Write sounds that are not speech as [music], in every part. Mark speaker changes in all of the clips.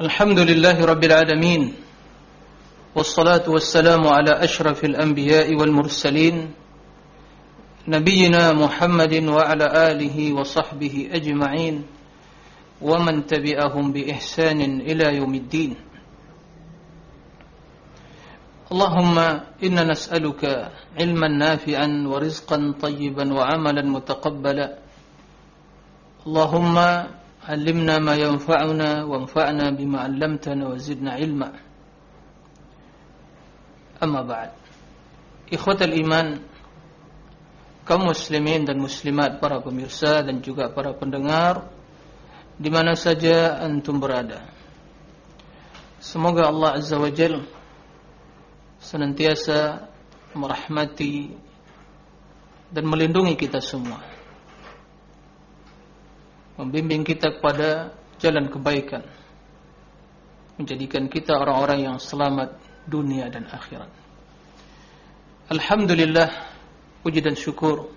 Speaker 1: الحمد لله رب العالمين والصلاة والسلام على أشرف الأنبياء والمرسلين نبينا محمد وعلى آله وصحبه أجمعين ومن تبعهم بإحسان إلى يوم الدين. اللهم إنا نسألك علما نافعا ورزقا طيبا وعملا متقبلا. اللهم علمنا ما ينفعنا وانفعنا بما علمتنا وزدنا علما أما بعد إخوة الإيمان kaum muslimin dan muslimat para pemirsa dan juga para pendengar di mana saja antum berada semoga Allah azza wajalla senantiasa merahmati dan melindungi kita semua Membimbing kita kepada jalan kebaikan. Menjadikan kita orang-orang yang selamat dunia dan akhirat. Alhamdulillah puji dan syukur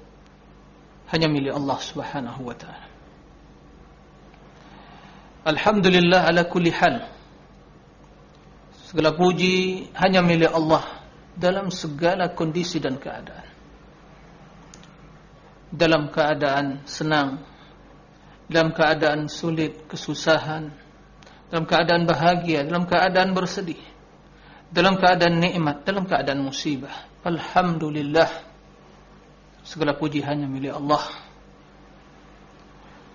Speaker 1: hanya milik Allah Subhanahu wa taala. Alhamdulillah ala kulli hal. Segala puji hanya milik Allah dalam segala kondisi dan keadaan. Dalam keadaan senang, dalam keadaan sulit, kesusahan, dalam keadaan bahagia, dalam keadaan bersedih, dalam keadaan nikmat, dalam keadaan musibah. Alhamdulillah. Segala puji hanya milik Allah.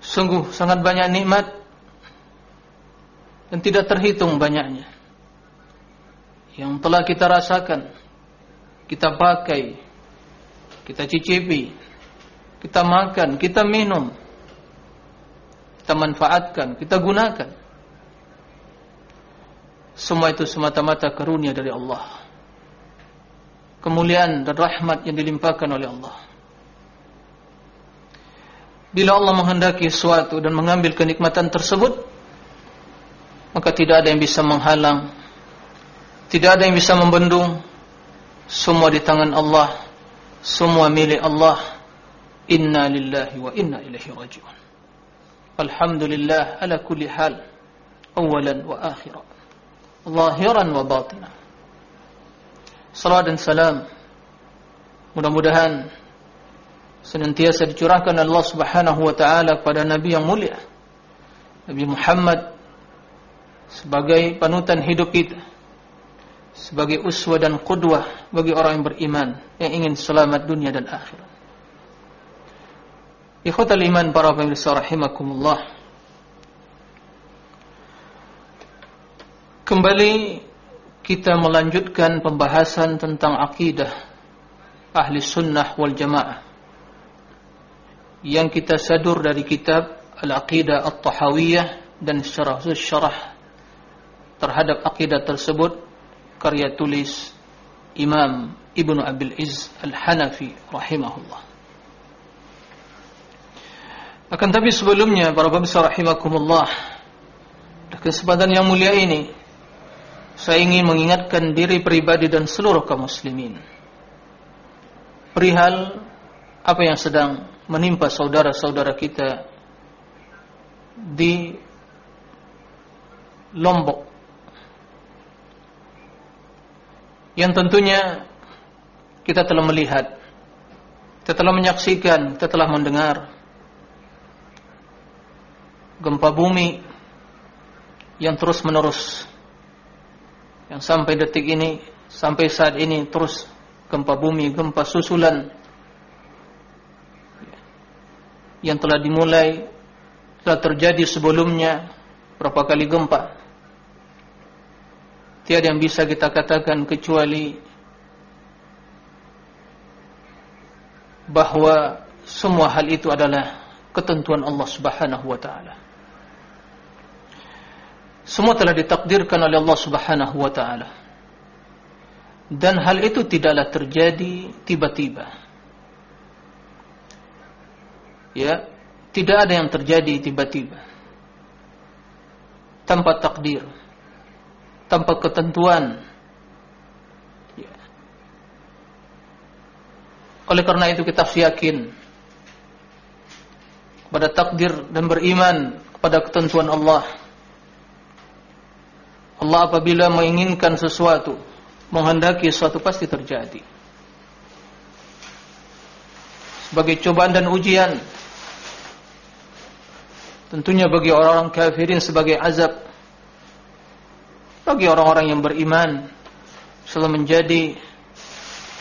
Speaker 1: Sungguh sangat banyak nikmat dan tidak terhitung banyaknya yang telah kita rasakan, kita pakai, kita cicipi, kita makan, kita minum, kita manfaatkan, kita gunakan. Semua itu semata-mata karunia dari Allah. Kemuliaan dan rahmat yang dilimpahkan oleh Allah. Bila Allah menghendaki sesuatu dan mengambil kenikmatan tersebut, maka tidak ada yang bisa menghalang tidak ada yang bisa membendung Semua di tangan Allah Semua milik Allah Inna lillahi wa inna ilaihi rajiun Alhamdulillah ala kulli hal Awalan wa akhirat Zahiran wa batina Salam dan salam Mudah-mudahan Senantiasa dicurahkan Allah subhanahu wa ta'ala Kepada Nabi yang mulia Nabi Muhammad Sebagai panutan hidup kita sebagai uswa dan qudwah bagi orang yang beriman yang ingin selamat dunia dan akhirat. Ikhwatal iman para pemirsa rahimakumullah. Kembali kita melanjutkan pembahasan tentang akidah ahli sunnah wal jamaah yang kita sadur dari kitab Al-Aqidah At-Tahawiyah dan syarah-syarah terhadap akidah tersebut karya tulis Imam Ibnu Abil Iz Al-Hanafi rahimahullah. Akan tapi sebelumnya para pemirsa rahimakumullah kesempatan yang mulia ini saya ingin mengingatkan diri pribadi dan seluruh kaum muslimin. Perihal apa yang sedang menimpa saudara-saudara kita di Lombok. Yang tentunya kita telah melihat, kita telah menyaksikan, kita telah mendengar gempa bumi yang terus menerus yang sampai detik ini sampai saat ini terus gempa bumi, gempa susulan yang telah dimulai telah terjadi sebelumnya berapa kali gempa Tiada yang bisa kita katakan kecuali bahwa semua hal itu adalah ketentuan Allah Subhanahu wa taala. Semua telah ditakdirkan oleh Allah Subhanahu wa taala. Dan hal itu tidaklah terjadi tiba-tiba. Ya, tidak ada yang terjadi tiba-tiba. Tanpa takdir tanpa ketentuan. Ya. Oleh karena itu kita yakin pada takdir dan beriman kepada ketentuan Allah. Allah apabila menginginkan sesuatu, menghendaki sesuatu pasti terjadi. Sebagai cobaan dan ujian, tentunya bagi orang-orang kafirin sebagai azab, bagi orang-orang yang beriman, selalu menjadi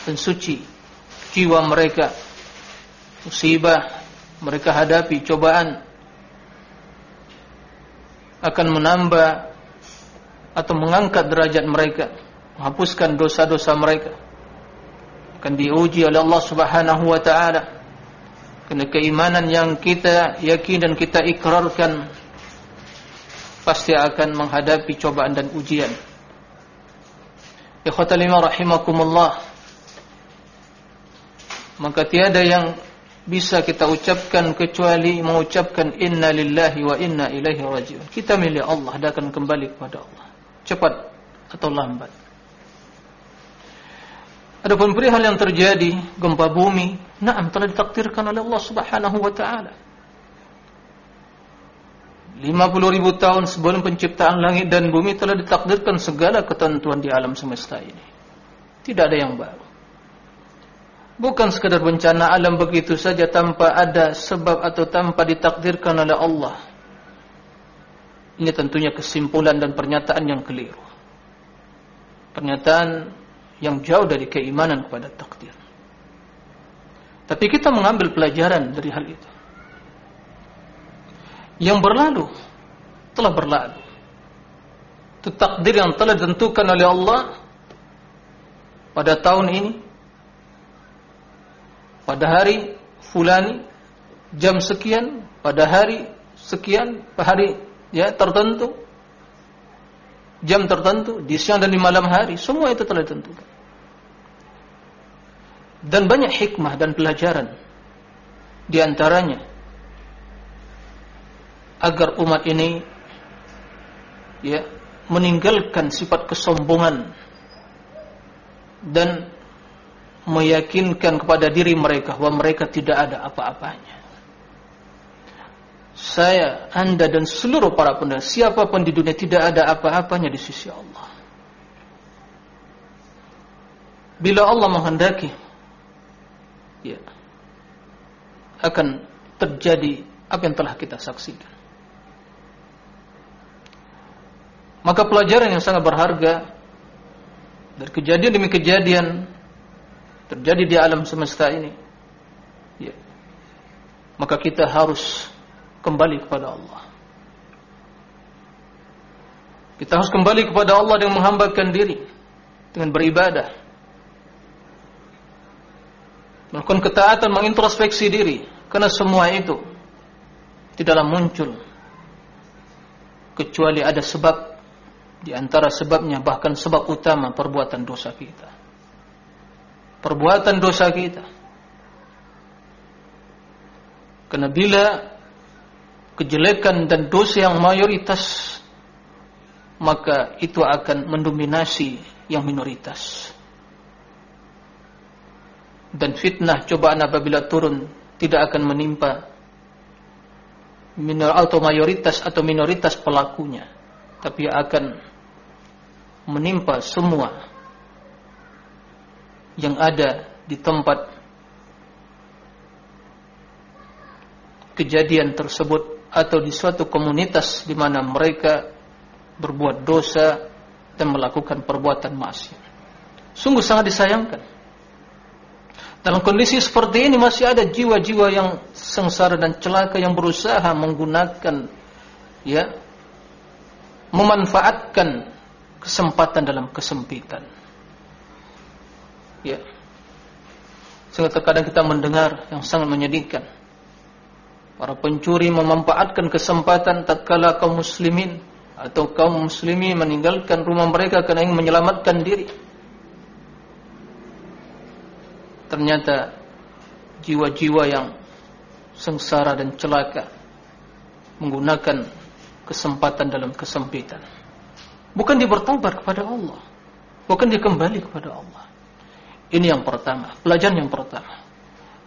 Speaker 1: dan suci jiwa mereka, musibah mereka hadapi, cobaan akan menambah atau mengangkat derajat mereka, menghapuskan dosa-dosa mereka. Akan diuji oleh Allah Subhanahu wa taala. Karena keimanan yang kita yakin dan kita ikrarkan pasti akan menghadapi cobaan dan ujian. Ikhwatal rahimakumullah. Maka tiada yang bisa kita ucapkan kecuali mengucapkan inna lillahi wa inna ilaihi rajiun. Kita milik Allah dan akan kembali kepada Allah. Cepat atau lambat. Adapun perihal yang terjadi gempa bumi, naam telah ditakdirkan oleh Allah Subhanahu wa taala. 50 ribu tahun sebelum penciptaan langit dan bumi telah ditakdirkan segala ketentuan di alam semesta ini. Tidak ada yang baru. Bukan sekadar bencana alam begitu saja tanpa ada sebab atau tanpa ditakdirkan oleh Allah. Ini tentunya kesimpulan dan pernyataan yang keliru. Pernyataan yang jauh dari keimanan kepada takdir. Tapi kita mengambil pelajaran dari hal itu. Yang berlalu telah berlalu. Itu takdir yang telah ditentukan oleh Allah pada tahun ini pada hari fulani jam sekian pada hari sekian hari ya tertentu jam tertentu di siang dan di malam hari semua itu telah ditentukan dan banyak hikmah dan pelajaran di antaranya agar umat ini ya meninggalkan sifat kesombongan dan meyakinkan kepada diri mereka bahwa mereka tidak ada apa-apanya. Saya, anda dan seluruh para pendengar, siapa pun di dunia tidak ada apa-apanya di sisi Allah. Bila Allah menghendaki, ya, akan terjadi apa yang telah kita saksikan. Maka pelajaran yang sangat berharga dari kejadian demi kejadian terjadi di alam semesta ini ya. maka kita harus kembali kepada Allah. Kita harus kembali kepada Allah dengan menghambakan diri dengan beribadah. Melakukan ketaatan mengintrospeksi diri karena semua itu tidaklah muncul. Kecuali ada sebab di antara sebabnya bahkan sebab utama perbuatan dosa kita. Perbuatan dosa kita. Karena bila kejelekan dan dosa yang mayoritas maka itu akan mendominasi yang minoritas. Dan fitnah cobaan apabila turun tidak akan menimpa minor atau mayoritas atau minoritas pelakunya, tapi akan menimpa semua yang ada di tempat kejadian tersebut atau di suatu komunitas di mana mereka berbuat dosa dan melakukan perbuatan maksiat. Sungguh sangat disayangkan. Dalam kondisi seperti ini masih ada jiwa-jiwa yang sengsara dan celaka yang berusaha menggunakan ya memanfaatkan kesempatan dalam kesempitan. Ya. Sehingga terkadang kita mendengar yang sangat menyedihkan. Para pencuri memanfaatkan kesempatan tatkala kaum muslimin atau kaum muslimin meninggalkan rumah mereka karena ingin menyelamatkan diri. Ternyata jiwa-jiwa yang sengsara dan celaka menggunakan kesempatan dalam kesempitan. Bukan dia bertobat kepada Allah. Bukan dia kembali kepada Allah. Ini yang pertama, pelajaran yang pertama.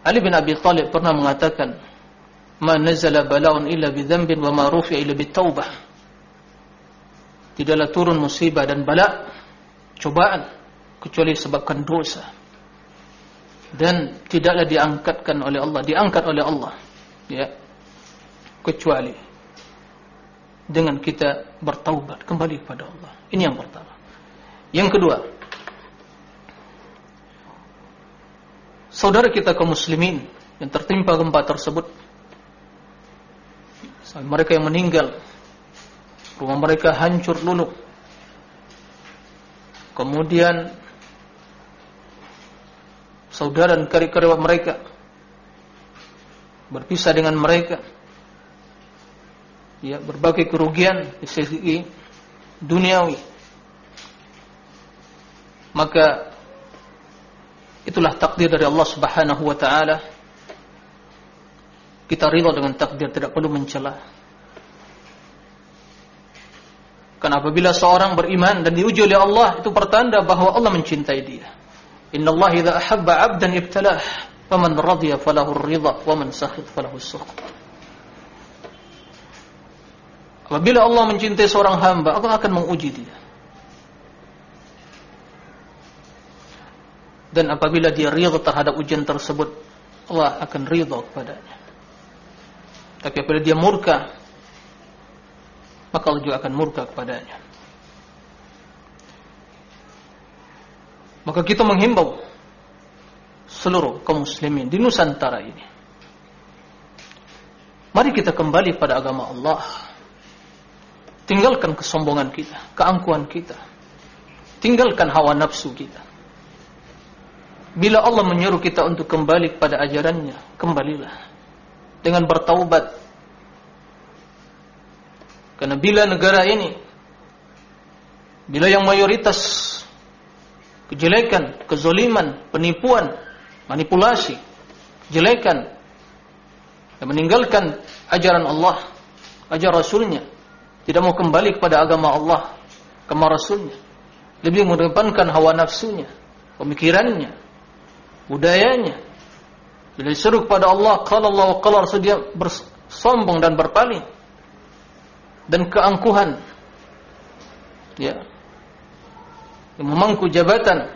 Speaker 1: Ali bin Abi Thalib pernah mengatakan, "Ma nazala bala'un illa bi dzambin wa ma rufi'a illa bi taubah." tidaklah turun musibah dan bala cobaan kecuali sebabkan dosa. Dan tidaklah diangkatkan oleh Allah diangkat oleh Allah. Ya. Kecuali dengan kita bertaubat kembali kepada Allah. Ini yang pertama. Yang kedua saudara kita kaum muslimin yang tertimpa gempa tersebut mereka yang meninggal. Rumah mereka hancur luluh kemudian saudara dan kerabat mereka berpisah dengan mereka. Ya berbagai kerugian di segi duniawi. Maka itulah takdir dari Allah Subhanahu wa taala kita rida dengan takdir tidak perlu mencela karena apabila seorang beriman dan diuji oleh Allah itu pertanda bahwa Allah mencintai dia Inna Allah idza ahabba 'abdan ibtalah, faman radiya falahu ar-ridha wa man sakhit falahu as-sukht. Apabila Allah mencintai seorang hamba, Allah akan menguji dia. Dan apabila dia ridha terhadap ujian tersebut, Allah akan ridha kepadanya. Tapi apabila dia murka, maka Allah juga akan murka kepadanya. Maka kita menghimbau seluruh kaum muslimin di Nusantara ini. Mari kita kembali pada agama Allah. Tinggalkan kesombongan kita, keangkuhan kita. Tinggalkan hawa nafsu kita. Bila Allah menyuruh kita untuk kembali kepada ajarannya, kembalilah. Dengan bertaubat. Karena bila negara ini, bila yang mayoritas kejelekan, kezoliman, penipuan, manipulasi, kejelekan, dan meninggalkan ajaran Allah, ajaran Rasulnya, tidak mau kembali kepada agama Allah, kepada Rasulnya, lebih mengedepankan hawa nafsunya, pemikirannya, budayanya. Bila disuruh kepada Allah, kalau Allah kalau Rasul dia bersombong dan berpaling. Dan keangkuhan. Ya, memangku jabatan,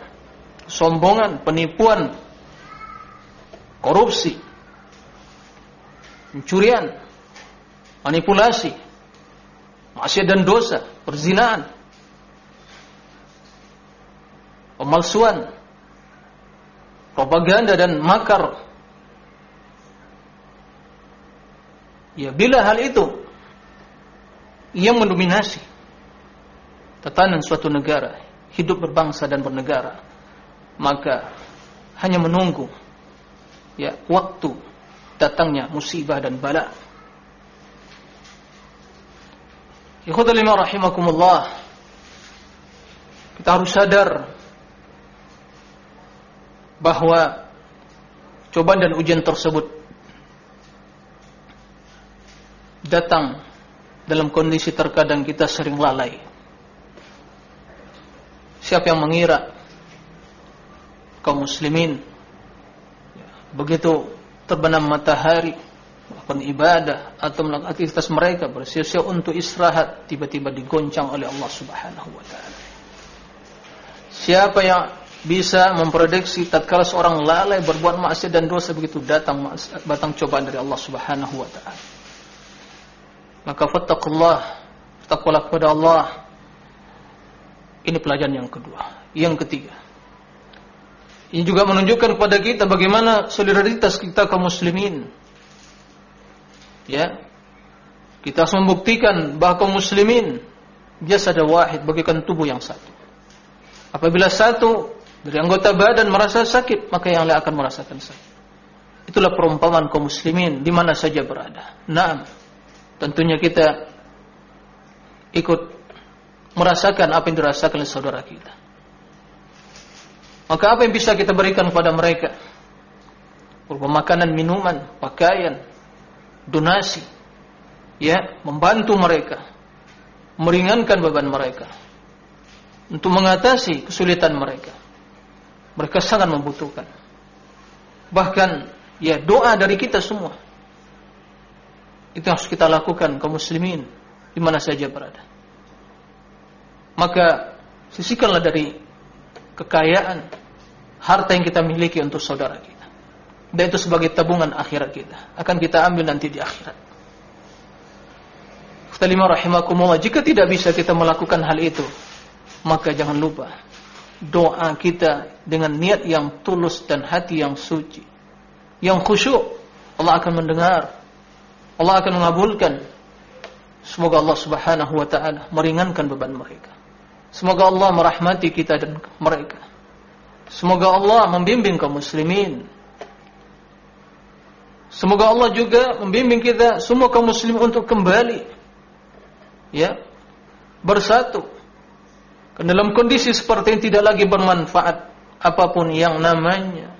Speaker 1: sombongan, penipuan, korupsi, pencurian, manipulasi, maksiat dan dosa, perzinaan, pemalsuan, propaganda dan makar. Ya, bila hal itu yang mendominasi tatanan suatu negara, hidup berbangsa dan bernegara maka hanya menunggu ya waktu datangnya musibah dan bala. Ikhwatul lima rahimakumullah kita harus sadar bahwa cobaan dan ujian tersebut datang dalam kondisi terkadang kita sering lalai Siapa yang mengira kaum muslimin begitu terbenam matahari melakukan ibadah atau melakukan aktivitas mereka bersiap-siap untuk istirahat tiba-tiba digoncang oleh Allah Subhanahu wa taala. Siapa yang bisa memprediksi tatkala seorang lalai berbuat maksiat dan dosa begitu datang batang cobaan dari Allah Subhanahu wa taala. Maka fattaqullah, takwalah kepada Allah ini pelajaran yang kedua. Yang ketiga. Ini juga menunjukkan kepada kita bagaimana solidaritas kita kaum muslimin. Ya. Kita harus membuktikan bahwa kaum muslimin ada wahid bagikan tubuh yang satu. Apabila satu dari anggota badan merasa sakit, maka yang lain akan merasakan sakit. Itulah perumpamaan kaum muslimin di mana saja berada. Nah, tentunya kita ikut merasakan apa yang dirasakan oleh saudara kita. Maka apa yang bisa kita berikan kepada mereka? Berupa makanan, minuman, pakaian, donasi. Ya, membantu mereka. Meringankan beban mereka. Untuk mengatasi kesulitan mereka. Mereka sangat membutuhkan. Bahkan, ya doa dari kita semua. Itu harus kita lakukan kaum muslimin di mana saja berada. maka sisihkanlah dari kekayaan harta yang kita miliki untuk saudara kita. Dan itu sebagai tabungan akhirat kita. Akan kita ambil nanti di akhirat. Kata rahimakumullah, jika tidak bisa kita melakukan hal itu, maka jangan lupa doa kita dengan niat yang tulus dan hati yang suci, yang khusyuk, Allah akan mendengar, Allah akan mengabulkan. Semoga Allah Subhanahu wa taala meringankan beban mereka. Semoga Allah merahmati kita dan mereka. Semoga Allah membimbing kaum muslimin. Semoga Allah juga membimbing kita semua kaum muslim untuk kembali ya bersatu dalam kondisi seperti ini tidak lagi bermanfaat apa pun yang namanya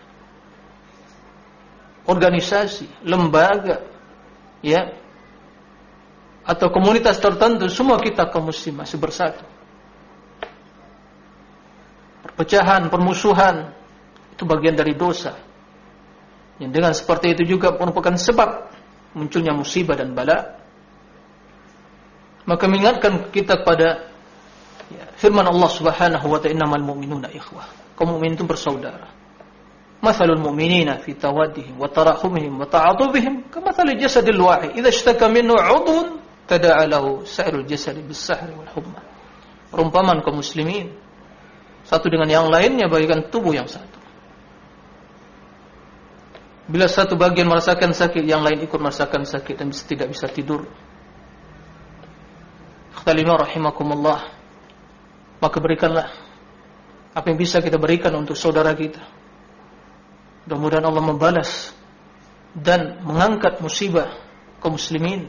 Speaker 1: organisasi, lembaga, ya atau komunitas tertentu semua kita kaum muslim masih bersatu. Perpecahan, permusuhan itu bagian dari dosa. Yang dengan seperti itu juga merupakan sebab munculnya musibah dan bala maka mengingatkan kita kepada ya, firman Allah Subhanahu wa ta'ala innamal mu'minuna ikhwah. Kaum mukmin itu bersaudara. Tawaddihim wa tarahumihim wa ta'atubihim kamathali jasadil wahid idza ishtaka minhu 'udhun tada'a lahu sa'irul jasadi bis-sahri wal humma. Perumpamaan kaum muslimin satu dengan yang lainnya bagaikan tubuh yang satu. Bila satu bagian merasakan sakit, yang lain ikut merasakan sakit dan tidak bisa tidur. Khatalima rahimakumullah Maka berikanlah Apa yang bisa kita berikan untuk saudara kita Mudah-mudahan Allah membalas Dan mengangkat musibah kaum muslimin.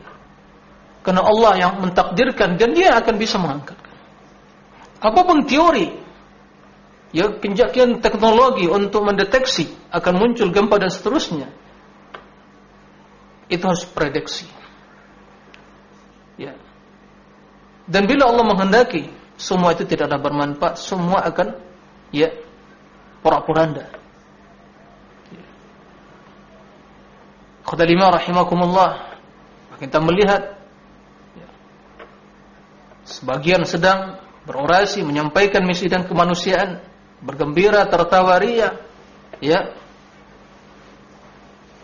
Speaker 1: Karena Allah yang mentakdirkan Dan dia akan bisa mengangkatkan. Apa pun teori Ya penjakian teknologi untuk mendeteksi Akan muncul gempa dan seterusnya Itu harus prediksi. Ya. Dan bila Allah menghendaki semua itu tidak ada bermanfaat, semua akan ya porak-poranda. Khadalima rahimakumullah. Kita melihat ya, sebagian sedang berorasi menyampaikan misi dan kemanusiaan, bergembira, tertawa ria, ya.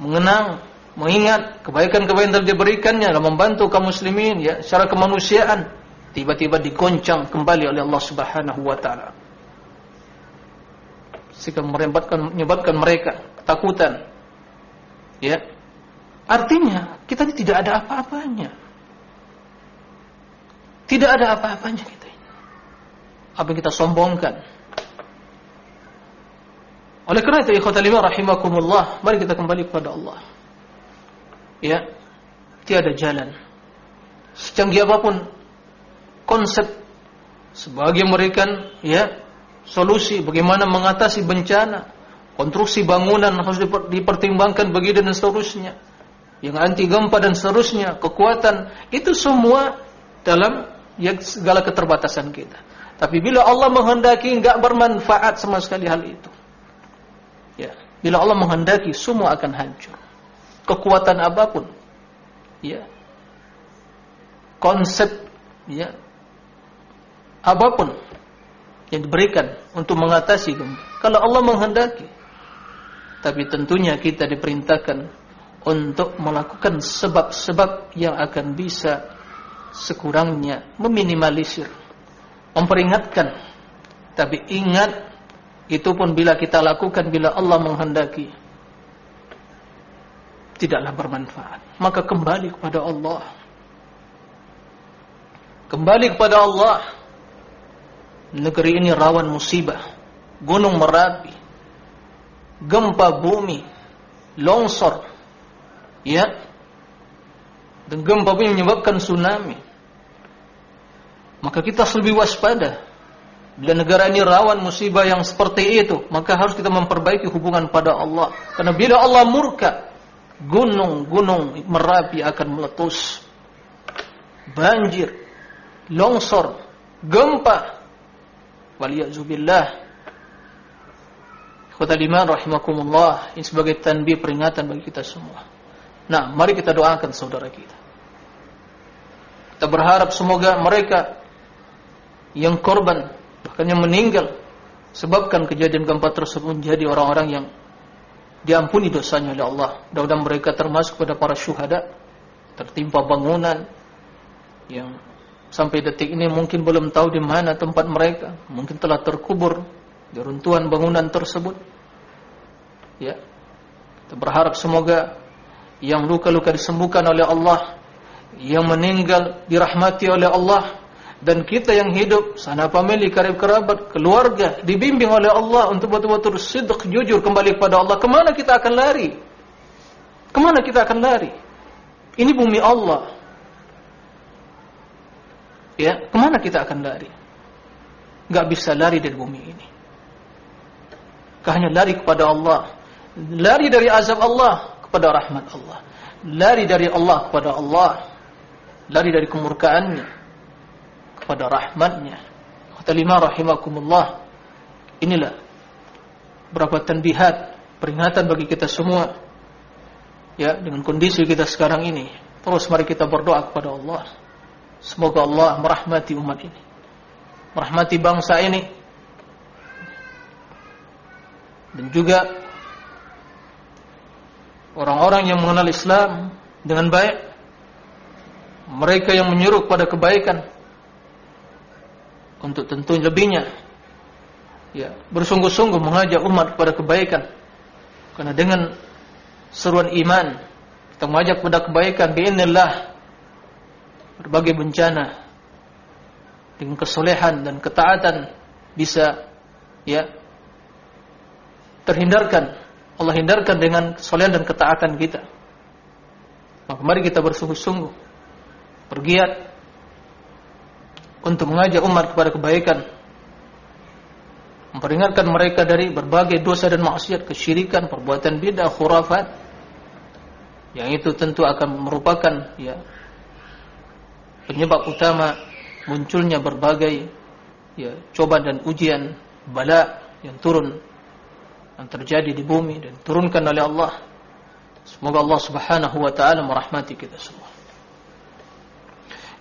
Speaker 1: Mengenang, mengingat kebaikan-kebaikan yang diberikannya dalam membantu kaum muslimin ya secara kemanusiaan tiba-tiba digoncang kembali oleh Allah Subhanahu wa taala. Sehingga menyebabkan mereka ketakutan. Ya. Artinya kita ini tidak ada apa-apanya. Tidak ada apa-apanya kita ini. Apa yang kita sombongkan. Oleh kerana itu ikhwatal iman rahimakumullah, mari kita kembali kepada Allah. Ya. Tiada jalan. Secanggih apa pun konsep sebagai memberikan ya solusi bagaimana mengatasi bencana, konstruksi bangunan harus dipertimbangkan begini dan seterusnya. Yang anti gempa dan seterusnya, kekuatan itu semua dalam ya, segala keterbatasan kita. Tapi bila Allah menghendaki enggak bermanfaat sama sekali hal itu. Ya, bila Allah menghendaki semua akan hancur. Kekuatan apa pun. Ya. Konsep ya apa pun yang diberikan untuk mengatasi gempa. Kalau Allah menghendaki. Tapi tentunya kita diperintahkan untuk melakukan sebab-sebab yang akan bisa sekurangnya meminimalisir, memperingatkan. Tapi ingat, itu pun bila kita lakukan bila Allah menghendaki, tidaklah bermanfaat. Maka kembali kepada Allah. Kembali kepada Allah negeri ini rawan musibah, gunung merapi, gempa bumi, longsor, ya, dan gempa bumi menyebabkan tsunami. Maka kita harus lebih waspada. Bila negara ini rawan musibah yang seperti itu, maka harus kita memperbaiki hubungan pada Allah. Karena bila Allah murka, gunung-gunung merapi akan meletus. Banjir, longsor, gempa Waliyazubillah. Kota lima rahimakumullah. Ini sebagai tanbih peringatan bagi kita semua. Nah, mari kita doakan saudara kita. Kita berharap semoga mereka yang korban bahkan yang meninggal sebabkan kejadian gempa tersebut menjadi orang-orang yang diampuni dosanya oleh Allah. Dan mereka termasuk pada para syuhada tertimpa bangunan yang sampai detik ini mungkin belum tahu di mana tempat mereka, mungkin telah terkubur di runtuhan bangunan tersebut. Ya. Kita berharap semoga yang luka-luka disembuhkan oleh Allah, yang meninggal dirahmati oleh Allah dan kita yang hidup sana family kerabat keluarga dibimbing oleh Allah untuk betul-betul sidq jujur kembali kepada Allah ke mana kita akan lari? Ke mana kita akan lari? Ini bumi Allah. Ya ke mana kita akan lari? Gak bisa lari dari bumi ini. Hanya lari kepada Allah lari dari azab Allah kepada rahmat Allah lari dari Allah kepada Allah lari dari kemurkaannya kepada rahmatnya. Kata lima rahimakumullah. Inilah berapa tanbihat, peringatan bagi kita semua. Ya, dengan kondisi kita sekarang ini. Terus mari kita berdoa kepada Allah. Semoga Allah merahmati umat ini. Merahmati bangsa ini. Dan juga orang-orang yang mengenal Islam dengan baik. Mereka yang menyuruh pada kebaikan untuk tentu lebihnya ya bersungguh-sungguh mengajak umat kepada kebaikan karena dengan seruan iman kita mengajak kepada kebaikan biinillah berbagai bencana dengan kesolehan dan ketaatan bisa ya terhindarkan Allah hindarkan dengan kesolehan dan ketaatan kita. Maka mari kita bersungguh-sungguh bergiat untuk mengajak umat kepada kebaikan memperingatkan mereka dari berbagai dosa dan maksiat kesyirikan perbuatan bidah khurafat yang itu tentu akan merupakan ya penyebab utama munculnya berbagai ya cobaan dan ujian bala yang turun yang terjadi di bumi dan turunkan oleh Allah. Semoga Allah Subhanahu wa taala merahmati kita semua.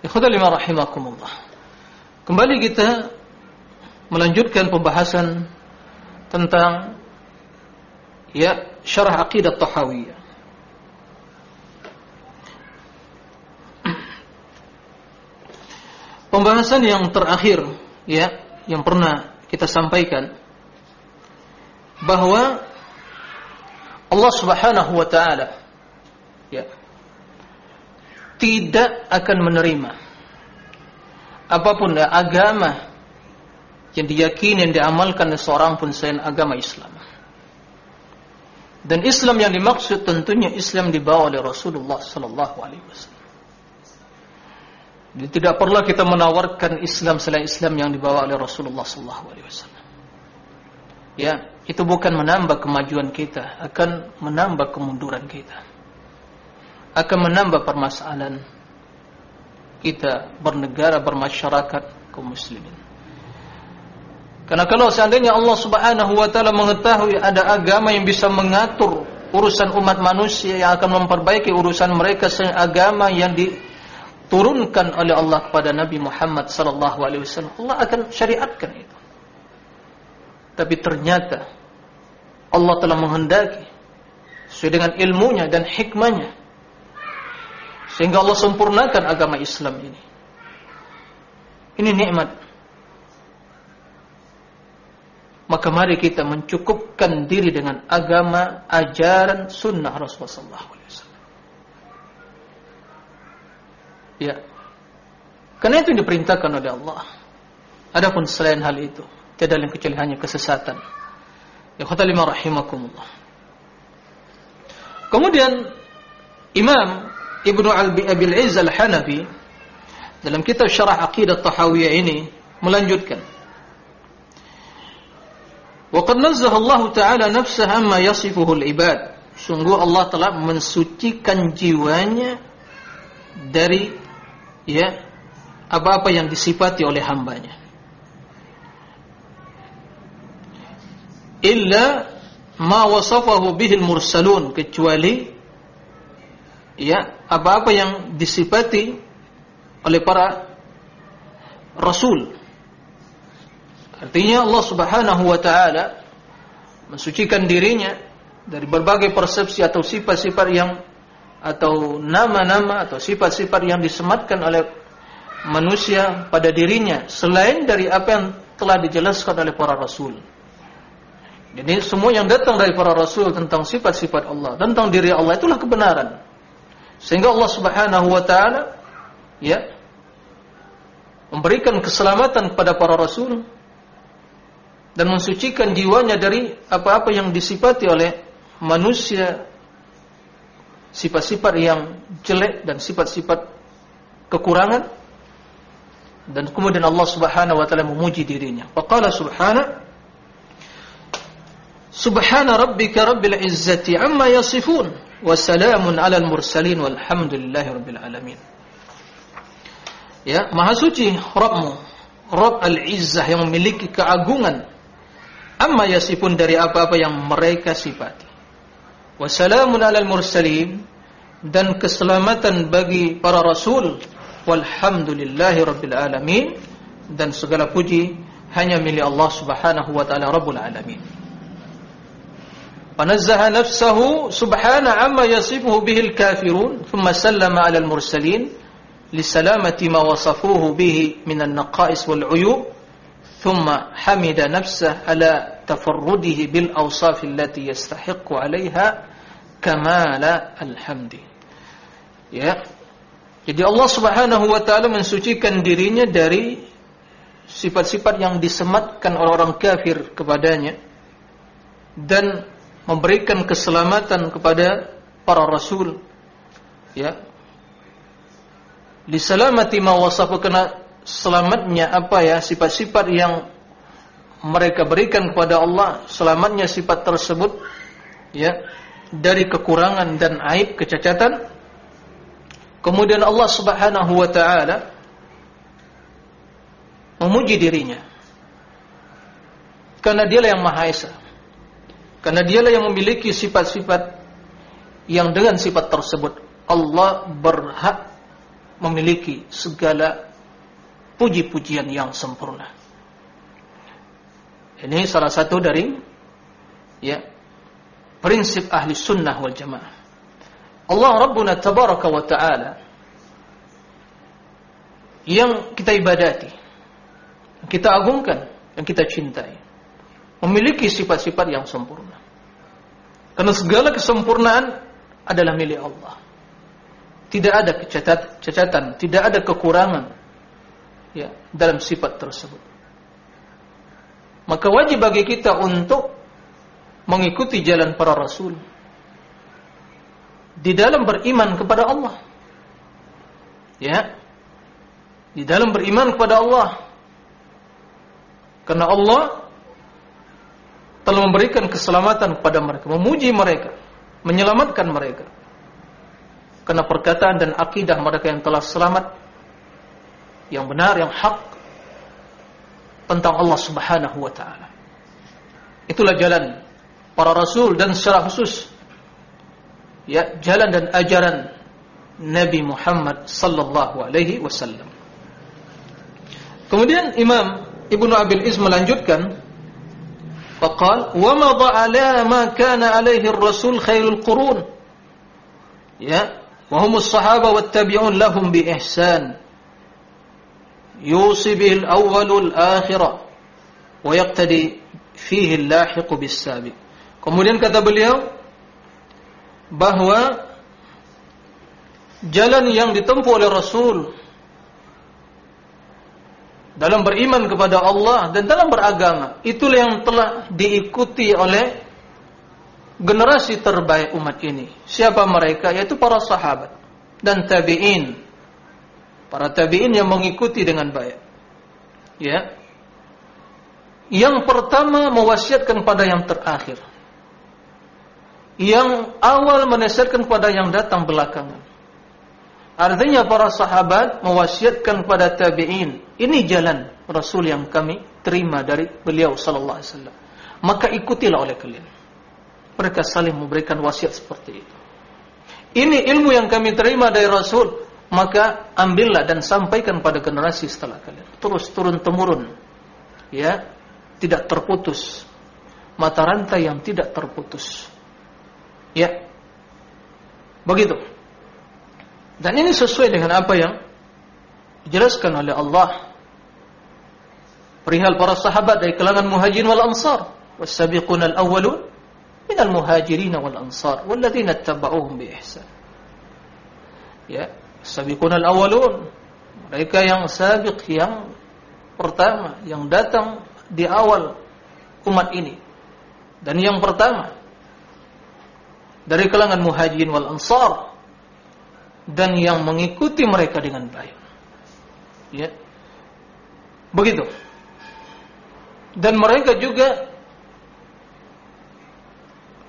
Speaker 1: Ikhwan lima rahimakumullah. Kembali kita melanjutkan pembahasan tentang ya syarah aqidah tahawiyah. Pembahasan yang terakhir ya yang pernah kita sampaikan bahwa Allah Subhanahu wa taala ya tidak akan menerima apa pun ya, agama yang diyakini dan diamalkan seorang pun selain agama Islam. Dan Islam yang dimaksud tentunya Islam dibawa oleh Rasulullah sallallahu alaihi wasallam. Jadi tidak perlu kita menawarkan Islam selain Islam yang dibawa oleh Rasulullah sallallahu alaihi wasallam. Ya, itu bukan menambah kemajuan kita, akan menambah kemunduran kita. Akan menambah permasalahan kita bernegara bermasyarakat kaum muslimin. Karena kalau seandainya Allah Subhanahu wa taala mengetahui ada agama yang bisa mengatur urusan umat manusia yang akan memperbaiki urusan mereka agama yang diturunkan oleh Allah kepada Nabi Muhammad sallallahu alaihi wasallam, Allah akan syariatkan itu. Tapi ternyata Allah telah menghendaki sesuai dengan ilmunya dan hikmahnya sehingga Allah sempurnakan agama Islam ini. Ini nikmat. Maka mari kita mencukupkan diri dengan agama ajaran sunnah Rasulullah SAW. Ya. Karena itu diperintahkan oleh Allah. Adapun selain hal itu, tidak lain kecuali hanya kesesatan. Ya lima rahimakumullah. Kemudian Imam Ibnu Abil Izz Al-Hanafi dalam kitab Syarah Aqidah Tahawiyah ini melanjutkan qad nazzaha Allah Ta'ala nafsahu amma yasifuhu al-ibad. Sungguh Allah telah mensucikan jiwanya dari ya apa-apa yang disifati oleh hambanya. Illa ma wasafahu bihi al-mursalun kecuali ya apa-apa yang disifati oleh para rasul Artinya Allah Subhanahu wa taala mensucikan dirinya dari berbagai persepsi atau sifat-sifat yang atau nama-nama atau sifat-sifat yang disematkan oleh manusia pada dirinya selain dari apa yang telah dijelaskan oleh para rasul. Jadi semua yang datang dari para rasul tentang sifat-sifat Allah, tentang diri Allah itulah kebenaran. Sehingga Allah Subhanahu wa taala ya memberikan keselamatan kepada para rasul dan mensucikan jiwanya dari apa-apa yang disifati oleh manusia sifat-sifat yang jelek dan sifat-sifat kekurangan dan kemudian Allah Subhanahu wa taala memuji dirinya. Faqala subhanahu Subhana rabbika rabbil izzati amma yasifun wa salamun alal mursalin walhamdulillahi rabbil alamin. Ya, maha suci Rabbmu, Rabb al-Izzah yang memiliki keagungan amma yasifun dari apa-apa yang mereka sifati. Wa salamun alal mursalin dan keselamatan bagi para rasul walhamdulillahi rabbil alamin dan segala puji hanya milik Allah Subhanahu wa taala Rabbul alamin. ونزه نفسه سبحانه عما يصفه به الكافرون ثم سلم على المرسلين لسلامة ما وصفوه به من النقائص والعيوب ثم حمد نفسه على تفرده بالأوصاف التي يستحق عليها كمال الحمد. Ya. Jadi Allah Subhanahu wa taala mensucikan dirinya dari sifat-sifat yang disematkan oleh orang kafir kepadanya dan memberikan keselamatan kepada para rasul. Ya. Lisalamati ma wasafa kena selamatnya apa ya sifat-sifat yang mereka berikan kepada Allah selamatnya sifat tersebut ya dari kekurangan dan aib kecacatan. Kemudian Allah Subhanahu wa taala memuji dirinya. Karena dialah yang maha esa Karena dialah yang memiliki sifat-sifat yang dengan sifat tersebut Allah berhak memiliki segala puji-pujian yang sempurna. Ini salah satu dari ya prinsip ahli sunnah wal jamaah. Allah Rabbuna tabaraka wa ta'ala yang kita ibadati, kita agungkan, yang kita cintai memiliki sifat-sifat yang sempurna. Karena segala kesempurnaan adalah milik Allah. Tidak ada kecacatan, tidak ada kekurangan ya, dalam sifat tersebut. Maka wajib bagi kita untuk mengikuti jalan para rasul di dalam beriman kepada Allah. Ya. Di dalam beriman kepada Allah. Karena Allah telah memberikan keselamatan kepada mereka, memuji mereka, menyelamatkan mereka. Karena perkataan dan akidah mereka yang telah selamat, yang benar, yang hak tentang Allah Subhanahu wa taala. Itulah jalan para rasul dan secara khusus ya jalan dan ajaran Nabi Muhammad sallallahu alaihi wasallam. Kemudian Imam Ibnu Abil Iz melanjutkan فقال ومضى على ما كان عليه الرسول خير القرون. يا وهم الصحابة والتابعون لهم بإحسان. يوصي به الأول الآخرة ويقتدي فيه اللاحق بالسابق. Kemudian kata beliau bahwa jalan yang ditempuh oleh Rasul dalam beriman kepada Allah dan dalam beragama. Itulah yang telah diikuti oleh generasi terbaik umat ini. Siapa mereka? Yaitu para sahabat dan tabi'in. Para tabi'in yang mengikuti dengan baik. Ya. Yang pertama mewasiatkan pada yang terakhir. Yang awal menasihatkan kepada yang datang belakangan Artinya para sahabat mewasiatkan kepada tabi'in, ini jalan Rasul yang kami terima dari beliau sallallahu alaihi wasallam. Maka ikutilah oleh kalian. Mereka saling memberikan wasiat seperti itu. Ini ilmu yang kami terima dari Rasul, maka ambillah dan sampaikan pada generasi setelah kalian. Terus turun temurun. Ya. tidak terputus. Mata rantai yang tidak terputus. Ya. Begitu. Dan ini sesuai dengan apa yang dijelaskan oleh Allah perihal para sahabat dari kalangan muhajirin wal ansar. Was-sabiqun al-awwalun min al-muhajirin wal ansar walladzina ittaba'uuhum bi ihsan. Ya, sabiqun al-awwalun mereka yang sabiq yang pertama yang datang di awal umat ini. Dan yang pertama dari kalangan muhajirin wal ansar dan yang mengikuti mereka dengan baik. Ya. Begitu. Dan mereka juga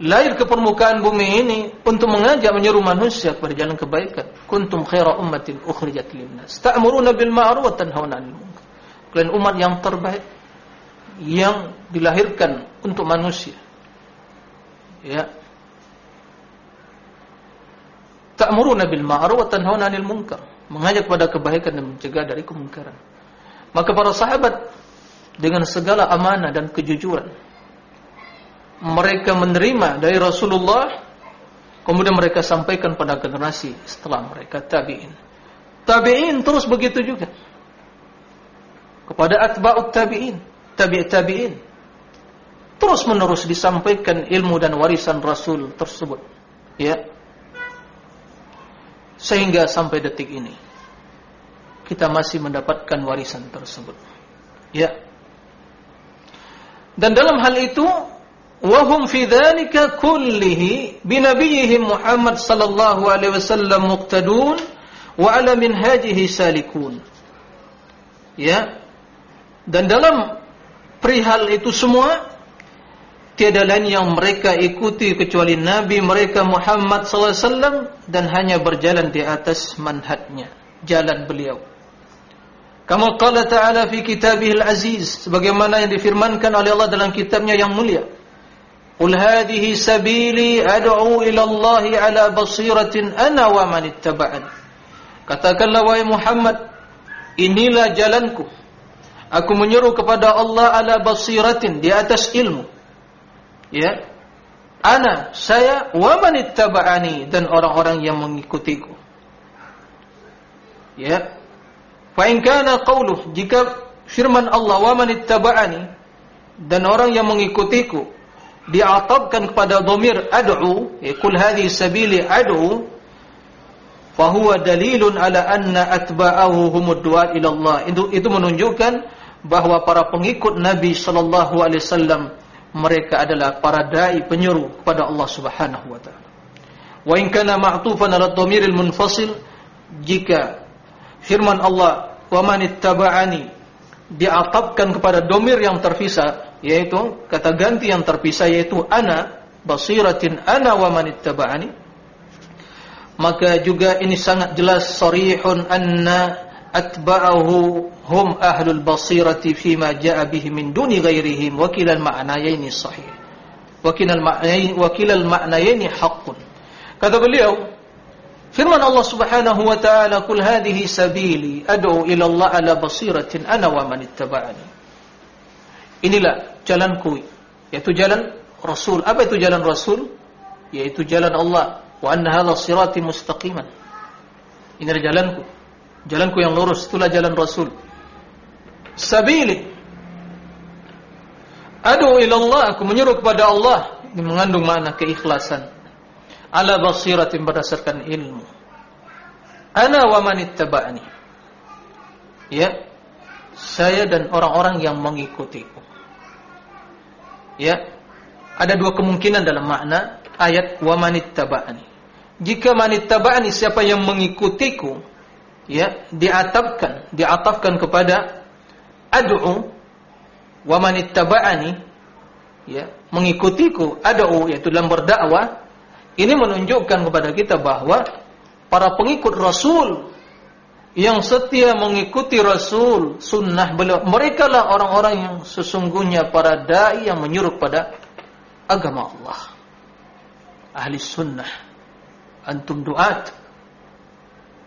Speaker 1: lahir ke permukaan bumi ini untuk mengajak menyeru manusia kepada jalan kebaikan. Kuntum khaira ummatin ukhrijat linnas. Ta'muruna bil ma'ruf wa tanhauna 'anil munkar. Kalian umat yang terbaik yang dilahirkan untuk manusia. Ya. Ta'muruna bil ma'ruf wa tanhauna 'anil munkar. Mengajak kepada kebaikan dan mencegah dari kemungkaran. Maka para sahabat dengan segala amanah dan kejujuran mereka menerima dari Rasulullah kemudian mereka sampaikan pada generasi setelah mereka tabi'in. Tabi'in terus begitu juga. Kepada atba'ut tabi'in, tabi' tabi'in. Terus menerus disampaikan ilmu dan warisan Rasul tersebut. Ya. Sehingga sampai detik ini Kita masih mendapatkan warisan tersebut. Ya. Dan dalam hal itu Wahum fi dhalika kullihi Binabiyihim Muhammad sallallahu alaihi wasallam muqtadun Wa ala min hajihi salikun. Ya. Dan dalam perihal itu semua tiada lain yang mereka ikuti kecuali Nabi mereka Muhammad sallallahu alaihi wasallam dan hanya berjalan di atas manhajnya jalan beliau. Kama qala ta'ala fi kitabihil aziz sebagaimana yang difirmankan oleh Allah dalam kitabnya yang mulia. Qul hadhihi sabili ad'u ila Allah ala basiratin ana wa man ittaba'ani. Katakanlah wahai Muhammad inilah jalanku. Aku menyeru kepada Allah ala basiratin di atas ilmu Ya. Ana, saya Wa manittaba'ani Dan orang-orang yang mengikutiku. Ya. Fa'in kana qawluh Jika firman Allah Wa manittaba'ani Dan orang yang mengikutiku diatabkan kepada dhamir ad'u ya kul hadhi sabili ad'u fahuwa dalilun ala anna atba'ahu humud du'a ila Allah. Itu itu menunjukkan bahwa para pengikut Nabi sallallahu alaihi wasallam mereka adalah para dai penyeru kepada Allah Subhanahu wa taala. Wa in kana ma'tufan ala dhamiril munfasil jika firman Allah wa man ittaba'ani diatabkan kepada domir yang terpisah yaitu kata ganti yang terpisah yaitu ana basiratin ana wa man ittaba'ani maka juga ini sangat jelas sarihun anna أتبعه هم أهل البصيرة فيما جاء به من دون غيرهم. وكلا المعنيين صحيح. وكلا المعنيين, وكلا المعنيين حق. كذا اليوم فرمان الله سبحانه وتعالى كل هذه سبيلي أدعو إلى الله على بصيرة أنا ومن اتبعني. Inilah jalanku, yaitu jalan Rasul. Apa itu jalan Rasul? Yaitu الله. وأن هذا anna مستقيما. sirati mustaqiman. Jalanku yang lurus itulah jalan Rasul. Sabili. Adu ila Allah, aku menyeru kepada Allah. Ini mengandung makna keikhlasan. Ala basiratin berdasarkan ilmu. Ana wa man ittaba'ani. Ya. Saya dan orang-orang yang mengikutiku. Ya. Ada dua kemungkinan dalam makna ayat wa manittaba'ani. Jika manittaba'ani siapa yang mengikutiku ya diatapkan diatapkan kepada ad'u wa manittaba'ani ya mengikutiku ad'u yaitu dalam berdakwah ini menunjukkan kepada kita bahwa para pengikut Rasul yang setia mengikuti Rasul sunnah beliau mereka lah orang-orang yang sesungguhnya para dai yang menyuruh pada agama Allah. Ahli sunnah. Antum duat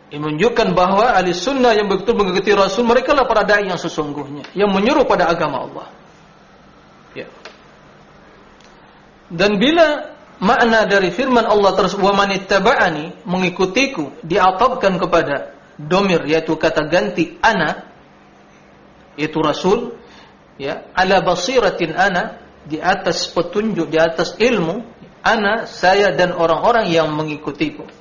Speaker 1: ini menunjukkan bahwa ahli sunnah yang betul mengikuti Rasul mereka lah para dai yang sesungguhnya yang menyuruh pada agama Allah. Dan bila makna dari firman Allah tersebut wa manittaba'ani mengikutiku diatapkan kepada domir yaitu kata ganti ana yaitu rasul ya ala basiratin ana di atas petunjuk di atas ilmu ana saya dan orang-orang yang mengikutiku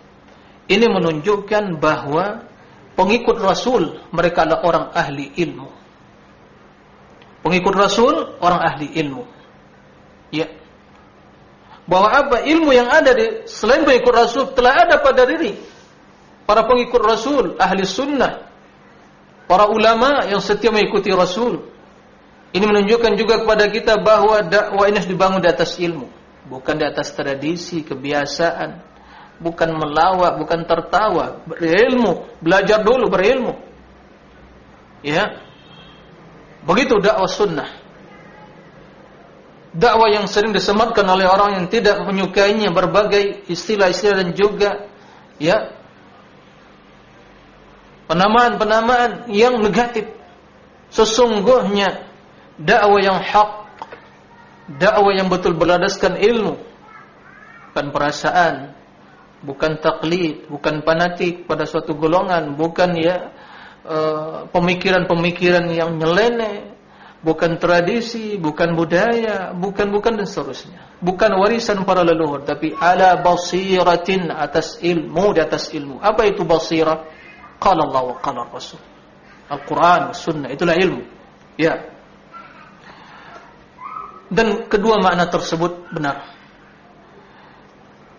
Speaker 1: ini menunjukkan bahwa pengikut rasul mereka adalah orang ahli ilmu. Pengikut rasul orang ahli ilmu. Ya. Bahwa apa? Ilmu yang ada di selain pengikut Rasul telah ada pada diri. Para pengikut Rasul, ahli sunnah, para ulama yang setia mengikuti Rasul. Ini menunjukkan juga kepada kita bahwa dakwah ini harus dibangun di atas ilmu, bukan di atas tradisi, kebiasaan, bukan melawak, bukan tertawa, berilmu, belajar dulu berilmu. Ya. Begitu dakwah sunnah. Dakwah yang sering disematkan oleh orang yang tidak menyukainya berbagai istilah-istilah dan juga ya penamaan-penamaan yang negatif. Sesungguhnya dakwah yang hak dakwah yang betul berlandaskan ilmu bukan perasaan bukan taklid bukan fanatik pada suatu golongan bukan ya eh, pemikiran-pemikiran yang nyeleneh bukan tradisi, bukan budaya, bukan-bukan dan seterusnya. Bukan warisan para leluhur, tapi ala basiratin atas ilmu di atas ilmu. Apa itu basira? Qala Allah wa qala Rasul. Al-Quran, Sunnah, itulah ilmu. Ya. Dan kedua makna tersebut benar.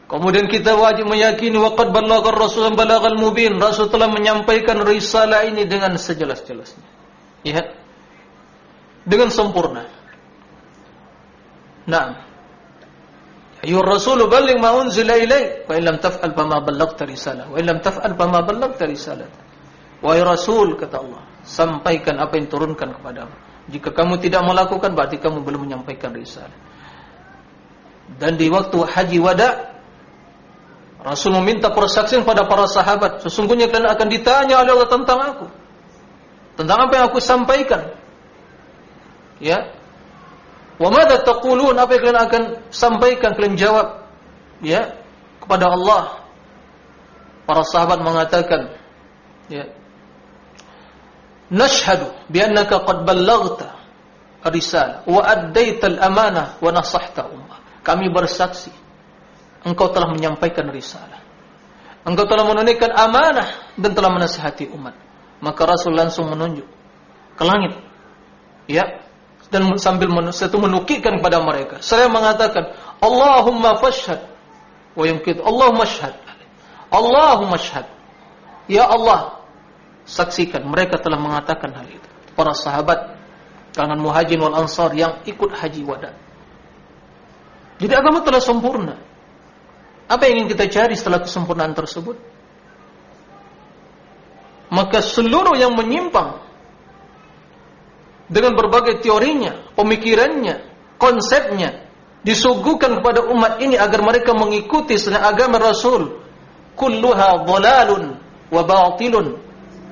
Speaker 1: Kemudian kita wajib meyakini waqad ballagha Rasul balaghal mubin. Rasul telah menyampaikan risalah ini dengan sejelas-jelasnya. Lihat dengan sempurna. Naam. Ayuh Rasul balligh ma unzila ilaik wa illam taf'al fama ballaghta risalah wa illam taf'al fama ballaghta risalah. Wahai Rasul kata Allah, sampaikan apa yang turunkan kepadamu. Jika kamu tidak melakukan berarti kamu belum menyampaikan risalah. Dan di waktu haji wada Rasul meminta persaksian pada para sahabat, sesungguhnya kalian akan ditanya oleh Allah tentang aku. Tentang apa yang aku sampaikan. Ya. Wa madza taqulun? Apa yang kalian akan sampaikan? Kalian jawab ya kepada Allah. Para sahabat mengatakan ya. Nashhadu bi annaka qad ballaghta risalah wa addaita al-amanah wa nasahta ummah. Kami bersaksi engkau telah menyampaikan risalah. Engkau telah menunaikan amanah dan telah menasihati umat. Maka Rasul langsung menunjuk ke langit. Ya, dan sambil satu menukikkan kepada mereka. Saya mengatakan, Allahumma fashhad wa yumkid Allahumma shahad. Allahumma shahad. Ya Allah, saksikan mereka telah mengatakan hal itu. Para sahabat kalangan muhajir wal ansar yang ikut haji wada. Jadi agama telah sempurna. Apa yang ingin kita cari setelah kesempurnaan tersebut? Maka seluruh yang menyimpang dengan berbagai teorinya, pemikirannya, konsepnya disuguhkan kepada umat ini agar mereka mengikuti sunnah agama Rasul. Kulluha dhalalun wa batilun.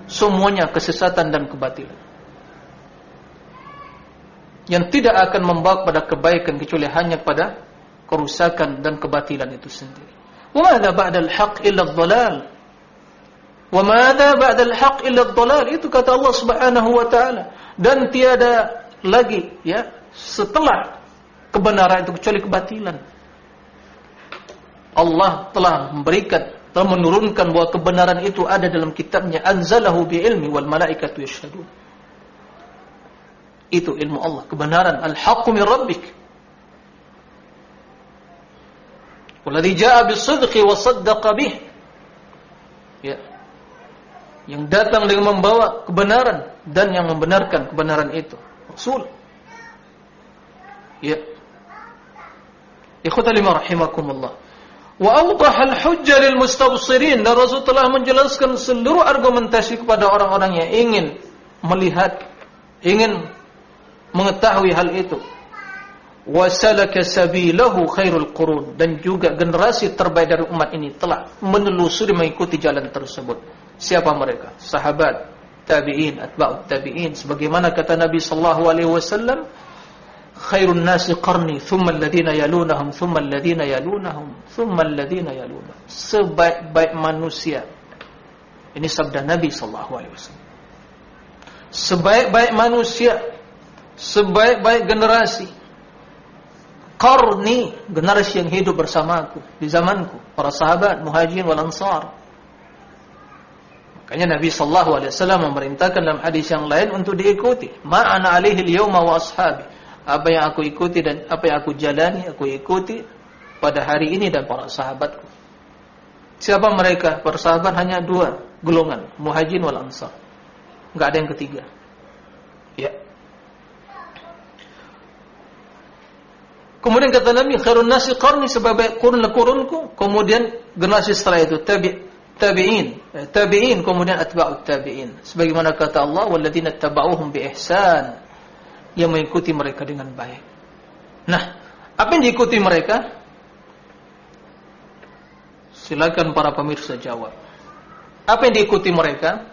Speaker 1: Semuanya kesesatan dan kebatilan. Yang tidak akan membawa pada kebaikan kecuali hanya pada kerusakan dan kebatilan itu sendiri. Wa madza ba'da al-haq illa ad-dhalal? Wa madza ba'da al-haq illa ad-dhalal? Itu kata Allah Subhanahu wa taala dan tiada lagi ya setelah kebenaran itu kecuali kebatilan. Allah telah memberikan telah menurunkan bahwa kebenaran itu ada dalam kitabnya anzalahu bi ilmi wal malaikatu yashhadun. Itu ilmu Allah, kebenaran al-haqqu min rabbik. Walladhi jaa bis-sidqi wa saddaqa bih. Ya, yang datang dengan membawa kebenaran dan yang membenarkan kebenaran itu. Rasul. Ya. Ikhwata lima rahimakumullah. Wa awdaha al-hujja lil mustabsirin dan Rasul telah menjelaskan seluruh argumentasi kepada orang-orang yang ingin melihat, ingin mengetahui hal itu. Wa salaka sabilahu khairul qurun dan juga generasi terbaik dari umat ini telah menelusuri mengikuti jalan tersebut. Siapa mereka? Sahabat, tabi'in, atba'ut tabi'in. Sebagaimana kata Nabi sallallahu alaihi wasallam, khairun nasi qarni thumma alladhina yalunahum thumma alladhina yalunahum thumma alladhina yalunahum sebaik-baik manusia ini sabda Nabi sallallahu alaihi wasallam sebaik-baik manusia sebaik-baik generasi qarni generasi yang hidup bersamaku di zamanku para sahabat muhajirin wal ansar makanya Nabi sallallahu alaihi wasallam memerintahkan dalam hadis yang lain untuk diikuti ma'ana alaihi al-yawma wa ashabi apa yang aku ikuti dan apa yang aku jalani aku ikuti pada hari ini dan para sahabatku. Siapa mereka? Para sahabat hanya dua golongan, muhajirin wal ansar. Enggak ada yang ketiga. Kemudian kata Nabi, khairun nasi qarni sebagai kurun kurunku. Kemudian generasi setelah itu tabi tabi'in, tabi'in kemudian atba'ut tabi'in. Sebagaimana kata Allah, walladzina tabauhum bi ihsan yang mengikuti mereka dengan baik. Nah, apa yang diikuti mereka? Silakan para pemirsa jawab. Apa yang diikuti mereka?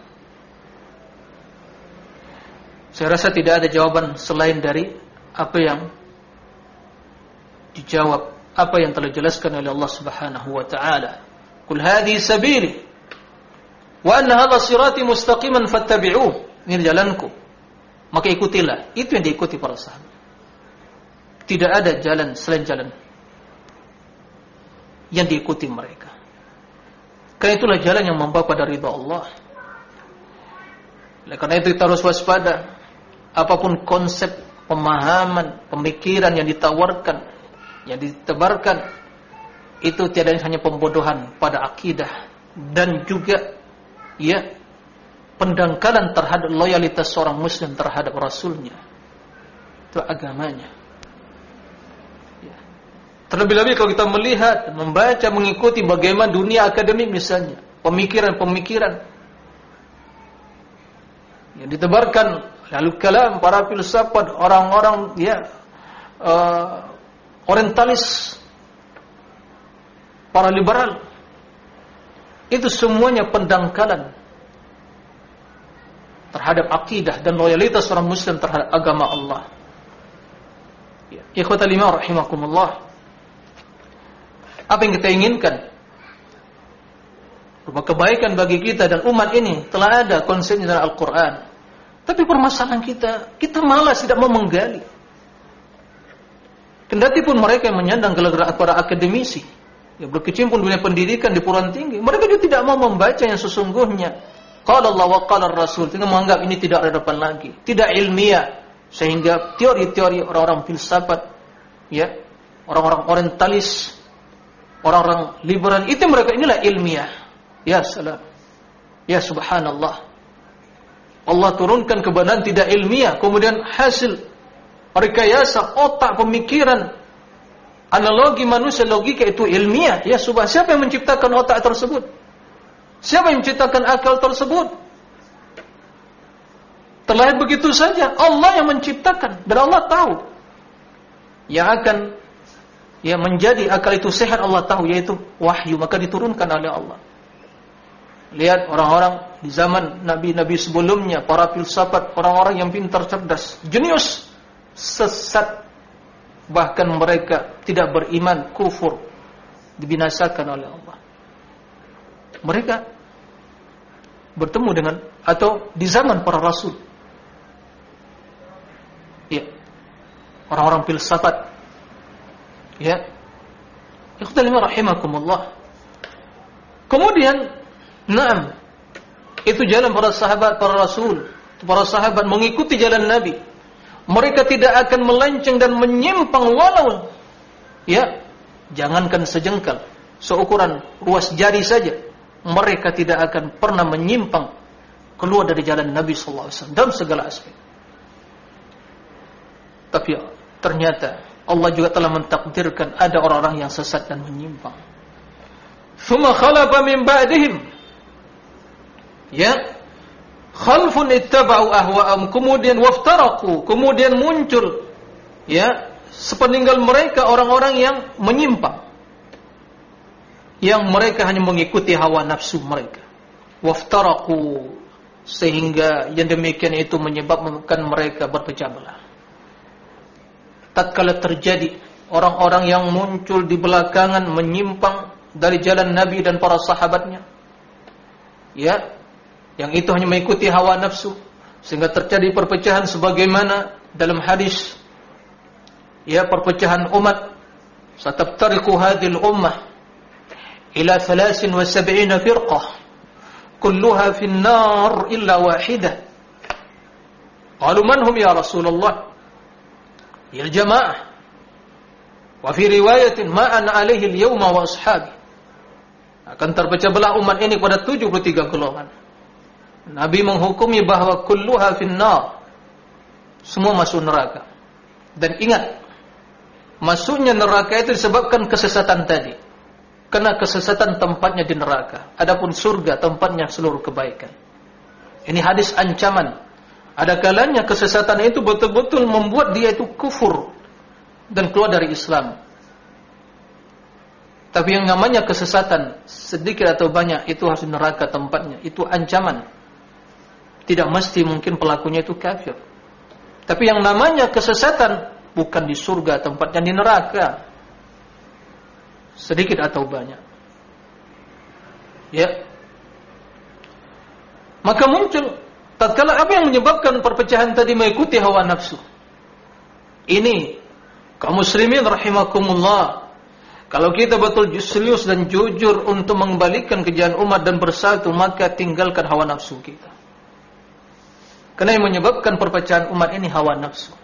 Speaker 1: Saya rasa tidak ada jawaban selain dari apa yang dijawab, apa yang telah dijelaskan oleh Allah Subhanahu wa taala. Qul hadhihi sabili wa anna hadha sirati mustaqiman fattabi'uh. Ini jalanku maka ikutilah. Itu yang diikuti para sahabat. Tidak ada jalan selain jalan yang diikuti mereka. Karena itulah jalan yang membawa pada ridha Allah. Oleh karena itu kita harus waspada. Apa pun konsep, pemahaman, pemikiran yang ditawarkan, yang ditebarkan, itu tiada hanya pembodohan pada akidah dan juga ya pendangkalan terhadap loyalitas seorang muslim terhadap rasulnya. Itu agamanya. Ya. terlebih-lebih kalau kita melihat membaca mengikuti bagaimana dunia akademik misalnya pemikiran-pemikiran. Yang ditebarkan lalu kalam para filsafat orang-orang ya uh, orientalis para liberal itu semuanya pendangkalan terhadap akidah dan loyalitas orang muslim terhadap agama Allah. Ya, ikhwatal iman rahimakumullah. Apa yang kita inginkan? Rumah kebaikan bagi kita dan umat ini telah ada konsepnya dalam Al-Quran. Tapi permasalahan kita, kita malas tidak mau menggali. Kendati pun mereka yang menyandang gelar para akademisi, yang berkecimpung dunia pendidikan di perguruan tinggi, mereka juga tidak mau membaca yang sesungguhnya Qala Allah wa qala Rasul. Kita menganggap ini tidak relevan lagi. Tidak ilmiah. Sehingga teori-teori orang-orang filsafat, ya, orang-orang orientalis, orang-orang liberal, itu mereka inilah ilmiah. Ya salam. Ya subhanallah. Allah turunkan kebenaran tidak ilmiah. Kemudian hasil rekayasa otak pemikiran analogi manusia logika itu ilmiah. Ya subhan. Siapa yang menciptakan otak tersebut? Siapa yang menciptakan akal tersebut? Terlahir begitu saja. Allah yang menciptakan dan Allah tahu yang akan yang menjadi akal itu sehat Allah tahu yaitu wahyu maka diturunkan oleh Allah. Lihat orang-orang di zaman nabi-nabi sebelumnya, para filsafat, orang-orang yang pintar cerdas, jenius, sesat, bahkan mereka tidak beriman, kufur, dibinasakan oleh Allah. Mereka bertemu dengan atau di zaman para rasul. Ya. Orang-orang filsafat. Ya. Ikhtalima rahimakumullah. Kemudian, naam. Itu jalan para sahabat, para rasul. Para sahabat mengikuti jalan Nabi. Mereka tidak akan melenceng dan menyimpang walau ya, jangankan sejengkal, seukuran ruas jari saja mereka tidak akan pernah menyimpang keluar dari jalan Nabi sallallahu alaihi wasallam dalam segala aspek. Tapi ternyata Allah juga telah mentakdirkan ada orang-orang yang sesat dan menyimpang. Thumma khalafa min ba'dihim. Ya. Khalfun ittaba'u ahwa'am kemudian waftaraku, kemudian muncul ya sepeninggal mereka orang-orang yang menyimpang yang mereka hanya mengikuti hawa nafsu mereka. Waftaraku sehingga yang demikian itu menyebabkan mereka berpecah belah. tatkala terjadi orang-orang yang muncul di belakangan menyimpang dari jalan Nabi dan para sahabatnya. Ya, yang itu hanya mengikuti hawa nafsu. Sehingga terjadi perpecahan sebagaimana dalam hadis. Ya perpecahan umat. Satabtariqu hadhil ummah ila 73 firqah. Kulluha fi an-nar illa wahidah. Qalu man hum ya Rasulullah? Ya jamaah. Wa fi riwayatin ma ana alaihi al-yawma wa ashabi. Akan terpecah belah umat ini pada 73 golongan. Nabi menghukumi bahwa kulluha finnar. Semua masuk neraka. Dan ingat, masuknya neraka itu disebabkan kesesatan tadi. Karena kesesatan tempatnya di neraka. Adapun surga tempatnya seluruh kebaikan. Ini hadis ancaman. Ada kalanya kesesatan itu betul-betul membuat dia itu kufur dan keluar dari Islam. Tapi yang namanya kesesatan sedikit atau banyak itu harus neraka tempatnya. Itu ancaman. Tidak mesti mungkin pelakunya itu kafir. Tapi yang namanya kesesatan bukan di surga tempatnya di neraka. Sedikit atau banyak. Ya. Maka muncul tatkala apa yang menyebabkan perpecahan tadi mengikuti hawa nafsu. Ini kaum muslimin rahimakumullah kalau kita betul serius dan jujur untuk mengembalikan kejayaan umat dan bersatu, maka tinggalkan hawa nafsu kita. Karena yang menyebabkan perpecahan umat ini hawa nafsu.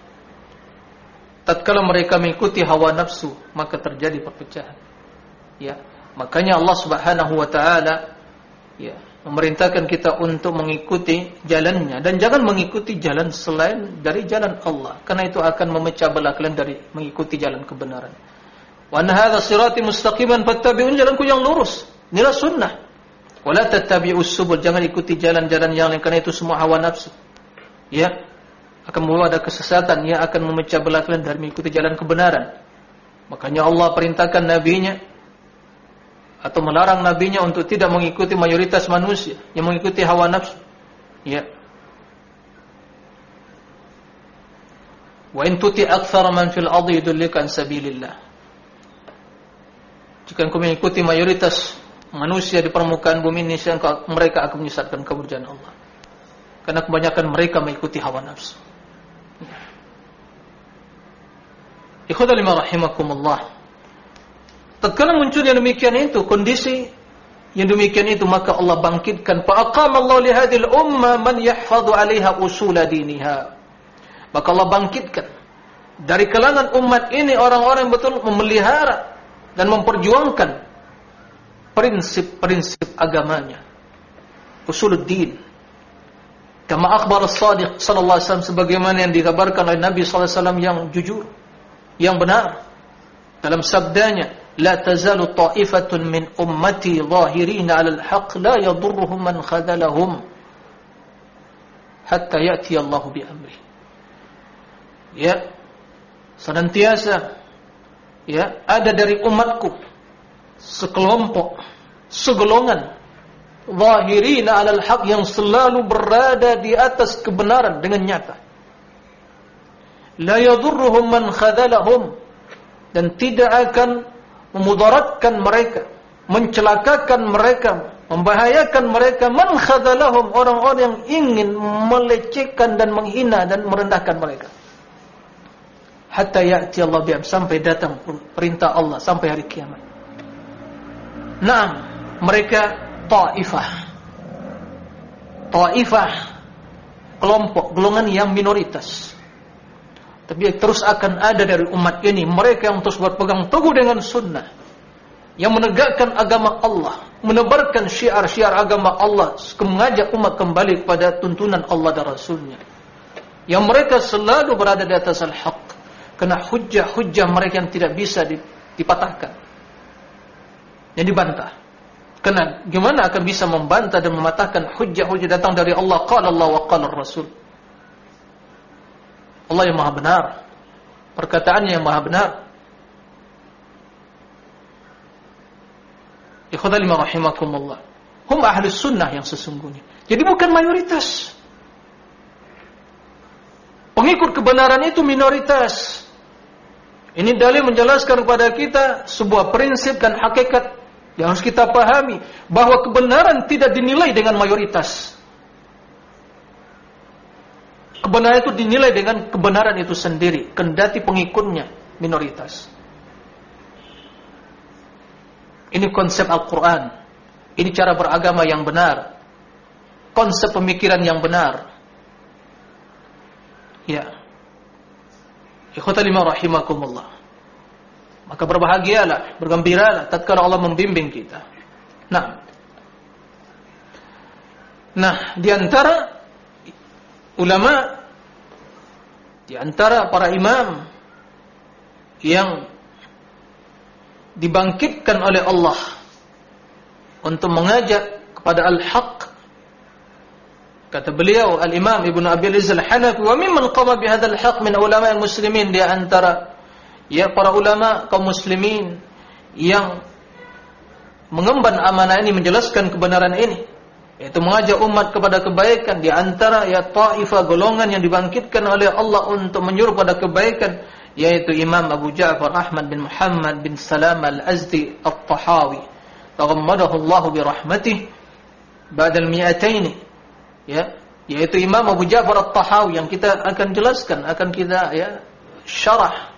Speaker 1: Tatkala mereka mengikuti hawa nafsu, maka terjadi perpecahan. Ya, makanya Allah Subhanahu wa taala ya, memerintahkan kita untuk mengikuti jalannya dan jangan mengikuti jalan selain dari jalan Allah karena itu akan memecah belah kalian dari mengikuti jalan kebenaran. Wa anna sirati mustaqiman fattabi'un jalanku yang lurus. Inilah sunnah. Wala tattabi'us subul, jangan ikuti jalan-jalan yang lain karena itu semua hawa nafsu. Ya, akan membawa ada kesesatan, ya akan memecah belah kalian dari mengikuti jalan kebenaran. Makanya Allah perintahkan nabinya atau melarang nabinya untuk tidak mengikuti mayoritas manusia yang mengikuti hawa nafsu. Ya. Wa in tuti aktsara man fil ardi yudillika sabilillah. Jika engkau mengikuti mayoritas manusia di permukaan bumi ini, mereka akan menyesatkan keberjaan Allah. Karena kebanyakan mereka mengikuti hawa nafsu. Ikhwatal lima rahimakumullah. Tatkala muncul yang demikian itu, kondisi yang demikian itu, maka Allah bangkitkan. Fa'aqam Allah lihadil umma man yahfadu alaiha usula diniha. Maka Allah bangkitkan. Dari kalangan umat ini orang-orang betul memelihara dan memperjuangkan prinsip-prinsip agamanya. Usuluddin. Kama akhbar as-sadiq sallallahu alaihi wasallam sebagaimana yang dikabarkan oleh Nabi sallallahu alaihi wasallam yang jujur, yang benar. Dalam sabdanya, "La tazalu ta'ifatun min ummati zahirin 'ala al-haq la yadurruhum man khadalahum hatta ya'ti Allah bi amri." Ya, senantiasa ya ada dari umatku sekelompok segolongan zahirina alal haq yang selalu berada di atas kebenaran dengan nyata. La yadurruhum man khadalahum. Dan tidak akan memudaratkan mereka mencelakakan mereka membahayakan mereka. Man khadalahum orang-orang yang ingin melecehkan dan menghina dan merendahkan mereka. Hatta ya'ti Allah bi'am sampai datang perintah Allah sampai hari kiamat. Naam, mereka taifah. Taifah kelompok golongan yang minoritas. Tapi terus akan ada dari umat ini mereka yang terus berpegang teguh dengan sunnah yang menegakkan agama Allah, menebarkan syiar-syiar agama Allah, mengajak umat kembali kepada tuntunan Allah dan Rasulnya. Yang mereka selalu berada di atas al-haq Kena hujah-hujah mereka yang tidak bisa dipatahkan. Yang dibantah. Karena gimana akan bisa membantah dan mematahkan hujah-hujah datang dari Allah. Qala Allah wa qala Rasul. Allah yang maha benar. Perkataannya yang maha benar. Ikhwadalima rahimakumullah. Hum ahli sunnah yang sesungguhnya. Jadi bukan mayoritas. Pengikut kebenaran itu minoritas. Ini dalil menjelaskan kepada kita sebuah prinsip dan hakikat yang harus kita pahami bahwa kebenaran tidak dinilai dengan mayoritas. Kebenaran itu dinilai dengan kebenaran itu sendiri, kendati pengikutnya minoritas. Ini konsep Al-Quran. Ini cara beragama yang benar. Konsep pemikiran yang benar. Ya. Ikhwatalima rahimakumullah. Maka berbahagialah, bergembiralah tatkala Allah membimbing kita. Nah. Nah, di antara ulama di antara para imam yang dibangkitkan oleh Allah untuk mengajak kepada al-haq kata beliau al-imam Ibnu Abi al-Hanafi wa mimman qama bi hadzal haq min ulama muslimin di antara ya para ulama kaum muslimin yang mengemban amanah ini menjelaskan kebenaran ini yaitu mengajak umat kepada kebaikan. Di antara ya taifah golongan yang dibangkitkan oleh Allah untuk menyuruh pada kebaikan yaitu Imam Abu Ja'far Ahmad bin Muhammad bin Salam Al-Azdi Al-Tahawi. Taghammadahu Allah bi rahmatih ba'da al-mi'atain ya yaitu Imam Abu Ja'far Al-Tahawi yang kita akan jelaskan akan kita ya syarah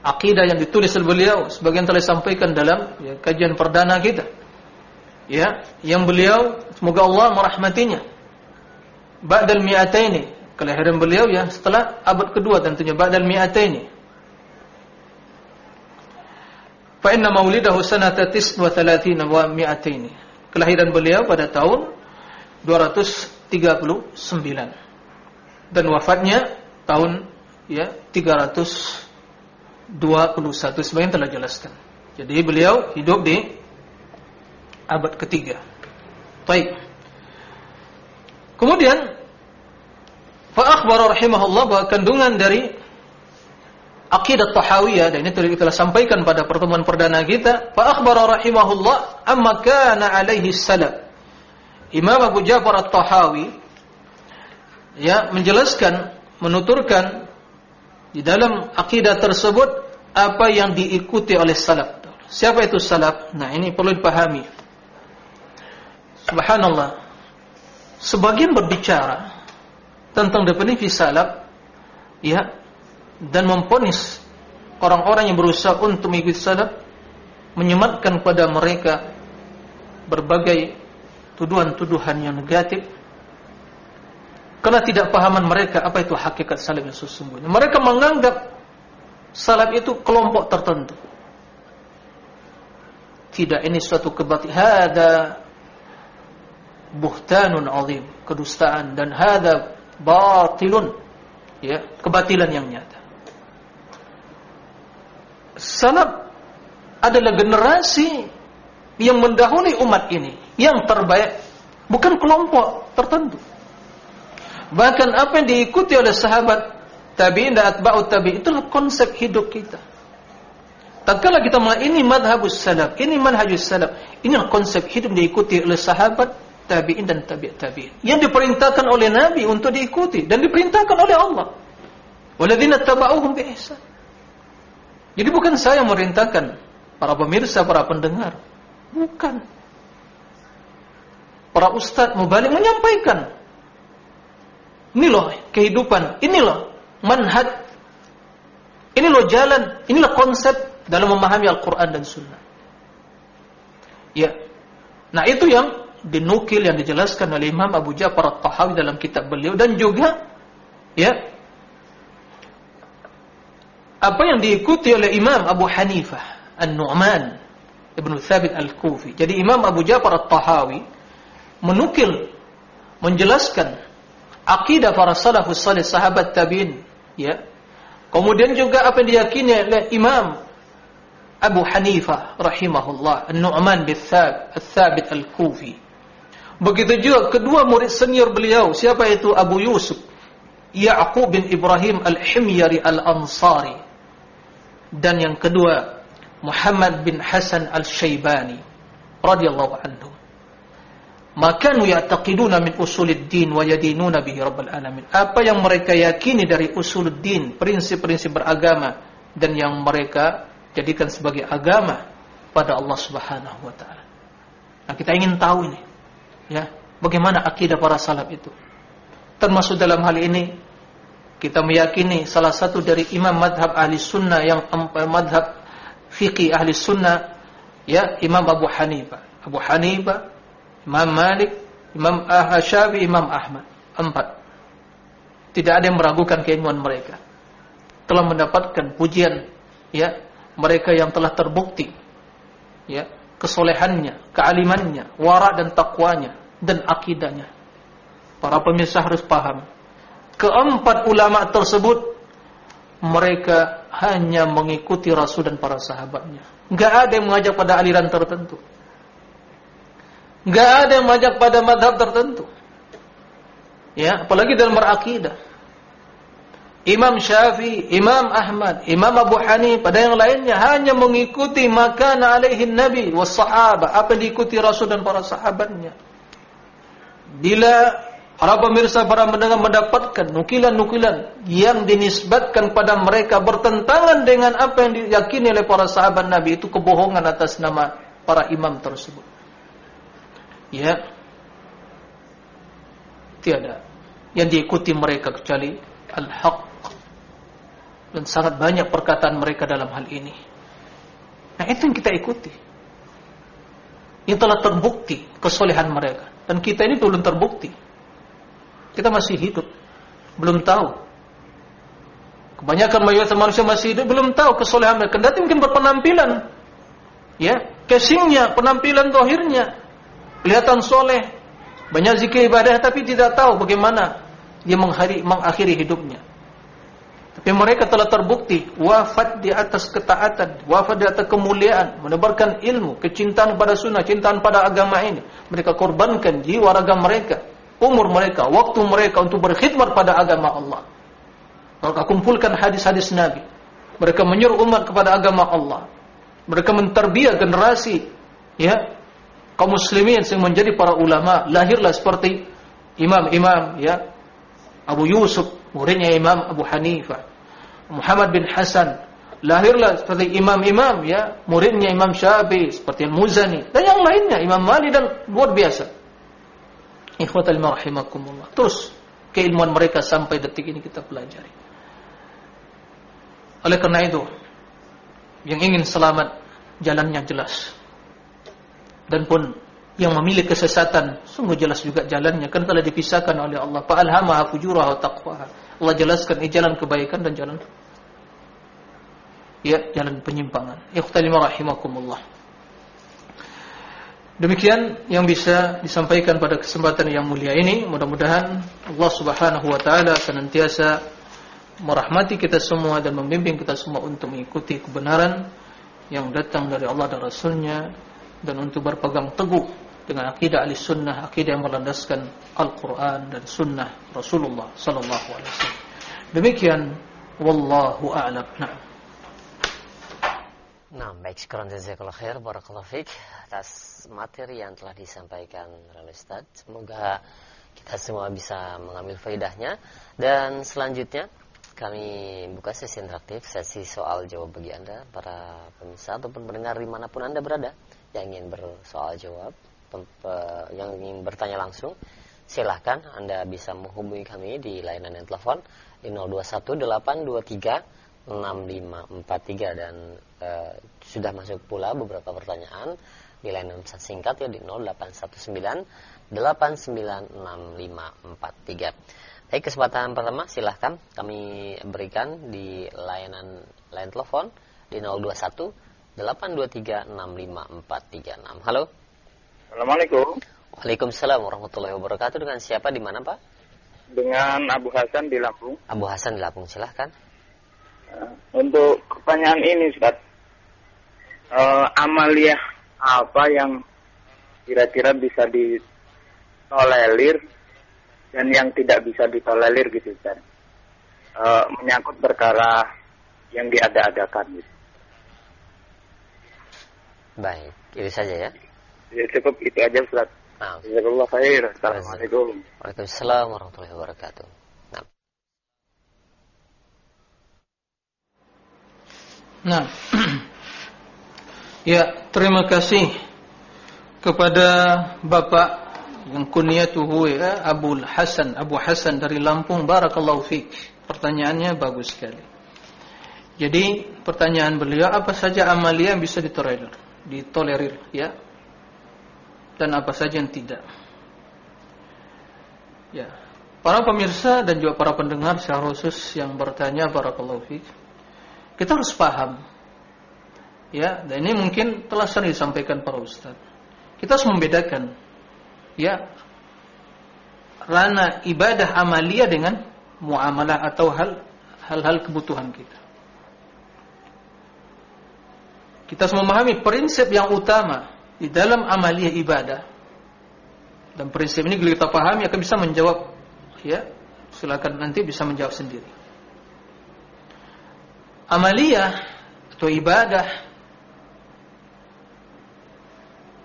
Speaker 1: akidah yang ditulis oleh beliau sebagian telah disampaikan dalam ya, kajian perdana kita. Ya yang beliau semoga Allah merahmatinya. Ba'dal mi'ataini. Kelahiran beliau ya setelah abad kedua tentunya ba'dal mi'ataini. Fa inna maulidahu sanata 39 wa mi'ataini. Kelahiran beliau pada tahun 239 dan wafatnya tahun ya 321 sebagian telah jelaskan. Jadi beliau hidup di abad ketiga. Baik. Kemudian Fa akhbara rahimahullah bahwa kandungan dari akidah tahawiyah dan ini tadi kita sampaikan pada pertemuan perdana kita, fa akhbara rahimahullah amma kana alaihi salaf. Imam Abu Ja'far At-Tahawi ya menjelaskan, menuturkan di dalam akidah tersebut apa yang diikuti oleh salaf. Siapa itu salaf? Nah, ini perlu dipahami. Subhanallah. Sebagian berbicara tentang definisi salaf ya dan memponis orang-orang yang berusaha untuk mengikuti salaf menyematkan pada mereka berbagai tuduhan-tuduhan yang negatif karena tidak pahaman mereka apa itu hakikat salaf yang sesungguhnya. Mereka menganggap salaf itu kelompok tertentu. Tidak ini suatu kebatilan hada buhtanun azim kedustaan. Dan hada batilun ya kebatilan yang nyata. Salaf adalah generasi yang mendahului umat ini yang terbaik bukan kelompok tertentu bahkan apa yang diikuti oleh sahabat tabi'in dan atba'ut tabi'in itulah konsep hidup kita tatkala kita melihat ini madhabus salaf ini manhajus salaf ini konsep hidup diikuti oleh sahabat tabi'in dan tabi'at tabi'in. Yang diperintahkan oleh Nabi untuk diikuti dan diperintahkan oleh Allah. Walladzina tabauhum bi. Jadi bukan saya merintahkan para pemirsa, para pendengar. Bukan. Para ustaz mubalik menyampaikan. Ini loh kehidupan, ini loh manhaj. Ini loh jalan, inilah konsep dalam memahami Al-Qur'an dan Sunnah. Ya. Nah, itu yang dinukil yang dijelaskan oleh Imam Abu Ja'far At-Tahawi dalam kitab beliau dan juga ya apa yang diikuti oleh Imam Abu Hanifah An-Nu'man Ibn Thabit Al-Kufi. Jadi Imam Abu Ja'far At-Tahawi menukil menjelaskan akidah para salafus salih sahabat tabi'in ya. Kemudian juga apa yang diyakini oleh Imam Abu Hanifah rahimahullah An-Nu'man bin Thabit Al-Kufi. Begitu juga kedua murid senior beliau, siapa itu Abu Yusuf, Ya'qub bin Ibrahim Al-Himyari Al-Ansari. Dan yang kedua, Muhammad bin Hasan Al-Shaybani radhiyallahu anhu. Maka ya'taqiduna min usuluddin wa yadinuna bihi rabbil alamin. Apa yang mereka yakini dari usuluddin, prinsip-prinsip beragama dan yang mereka jadikan sebagai agama pada Allah Subhanahu wa taala. Nah, kita ingin tahu ini ya, bagaimana akidah para salaf itu. Termasuk dalam hal ini kita meyakini salah satu dari imam madhab ahli sunnah yang madhab fikih ahli sunnah ya Imam Abu Hanifah. Abu Hanifah, Imam Malik, Imam Syafi'i, Imam Ahmad. Empat. Tidak ada yang meragukan keilmuan mereka. Telah mendapatkan pujian ya mereka yang telah terbukti ya kesolehannya, kealimannya, wara dan takwanya dan akidahnya. Para pemirsa harus paham. Keempat ulama tersebut mereka hanya mengikuti Rasul dan para sahabatnya. Enggak ada yang mengajak pada aliran tertentu. Enggak ada yang mengajak pada madhab tertentu. Ya, apalagi dalam berakidah. Imam Syafi'i, Imam Ahmad, Imam Abu Hanifah dan yang lainnya hanya mengikuti makana alaihi Nabi was sahaba, apa yang diikuti Rasul dan para sahabatnya. Bila para pemirsa para mendengar mendapatkan nukilan-nukilan yang dinisbatkan pada mereka bertentangan dengan apa yang diyakini oleh para sahabat Nabi itu kebohongan atas nama para imam tersebut. Ya. Tiada yang diikuti mereka kecuali al-haq dan sangat banyak perkataan mereka dalam hal ini. Nah itu yang kita ikuti. Yang telah terbukti kesolehan mereka. Dan kita ini belum terbukti. Kita masih hidup. Belum tahu. Kebanyakan mayoritas manusia masih hidup belum tahu kesolehan mereka. Kendati mungkin berpenampilan. Ya, casingnya, penampilan dohirnya. Kelihatan soleh. Banyak zikir ibadah tapi tidak tahu bagaimana dia mengakhiri hidupnya. Tapi mereka telah terbukti wafat di atas ketaatan, wafat di atas kemuliaan, menebarkan ilmu, kecintaan pada sunnah, cintaan pada agama ini. Mereka korbankan jiwa raga mereka, umur mereka, waktu mereka untuk berkhidmat pada agama Allah. Mereka kumpulkan hadis-hadis Nabi. Mereka menyuruh umat kepada agama Allah. Mereka menterbiah generasi ya kaum muslimin yang menjadi para ulama. Lahirlah seperti imam-imam ya Abu Yusuf, muridnya Imam Abu Hanifah. Muhammad bin Hasan lahirlah seperti imam-imam ya, muridnya Imam Syafi'i seperti Al-Muzani dan yang lainnya Imam Mali dan luar biasa. Ikhwatal rahimakumullah. Terus keilmuan mereka sampai detik ini kita pelajari. Oleh karena itu, yang ingin selamat jalannya jelas. Dan pun yang memilih kesesatan sungguh jelas juga jalannya. Kan telah dipisahkan oleh Allah. Fa alhamaha fujuraha wa taqwaha. Allah jelaskan ini jalan kebaikan dan jalan ya jalan penyimpangan. Ikhtalima rahimakumullah. Demikian yang bisa disampaikan pada kesempatan yang mulia ini. Mudah-mudahan Allah Subhanahu wa taala senantiasa merahmati kita semua dan membimbing kita semua untuk mengikuti kebenaran yang datang dari Allah dan Rasulnya dan untuk berpegang teguh dengan akidah ahli sunnah, akidah yang melandaskan Al-Quran dan sunnah Rasulullah sallallahu alaihi wasallam. Demikian wallahu a'lam. Nah.
Speaker 2: Nah, baik sekarang jazakallahu khair barakallahu fik atas materi yang telah disampaikan oleh Ustaz. Semoga kita semua bisa mengambil faedahnya dan selanjutnya kami buka sesi interaktif, sesi soal jawab bagi Anda para pemirsa ataupun pendengar di mana pun Anda berada yang ingin bersoal jawab yang ingin bertanya langsung, silahkan Anda bisa menghubungi kami di layanan telepon di 0218236543 dan e, sudah masuk pula beberapa pertanyaan di layanan pesan singkat ya di 0819896543. Baik, kesempatan pertama silahkan kami berikan di layanan layan telepon di 021 823 65436. Halo.
Speaker 3: Assalamualaikum.
Speaker 2: Waalaikumsalam warahmatullahi wabarakatuh. Dengan siapa di mana Pak?
Speaker 3: Dengan Abu Hasan di Lampung.
Speaker 2: Abu Hasan di Lampung, silahkan.
Speaker 3: Uh, untuk pertanyaan ini, Ustaz. Uh, amaliah apa yang kira-kira bisa ditolelir dan yang tidak bisa ditolelir gitu, Ustaz? Uh, menyangkut perkara yang diada-adakan gitu.
Speaker 2: Baik, itu saja ya.
Speaker 3: Ya cukup itu aja Ustaz. Nah. Jazakallah khair. Assalamualaikum.
Speaker 2: Waalaikumsalam warahmatullahi wabarakatuh. Nah.
Speaker 1: Nah, [clears throat] ya terima kasih kepada Bapak yang kunyatuhu ya Abu Hasan Abu Hasan dari Lampung barakallahu fiik. Pertanyaannya bagus sekali. Jadi pertanyaan beliau apa saja amalia yang bisa ditolerir, ditolerir ya. Dan apa saja yang tidak. Ya. Para pemirsa dan juga para pendengar secara khusus yang bertanya barakallahu fiik kita harus paham. Ya, dan ini mungkin telah sering disampaikan para ustaz. Kita harus membedakan ya rana ibadah amalia dengan muamalah atau hal hal-hal kebutuhan kita. Kita harus memahami prinsip yang utama di dalam amalia ibadah. Dan prinsip ini kalau kita pahami akan bisa menjawab ya. Silakan nanti bisa menjawab sendiri amaliyah atau ibadah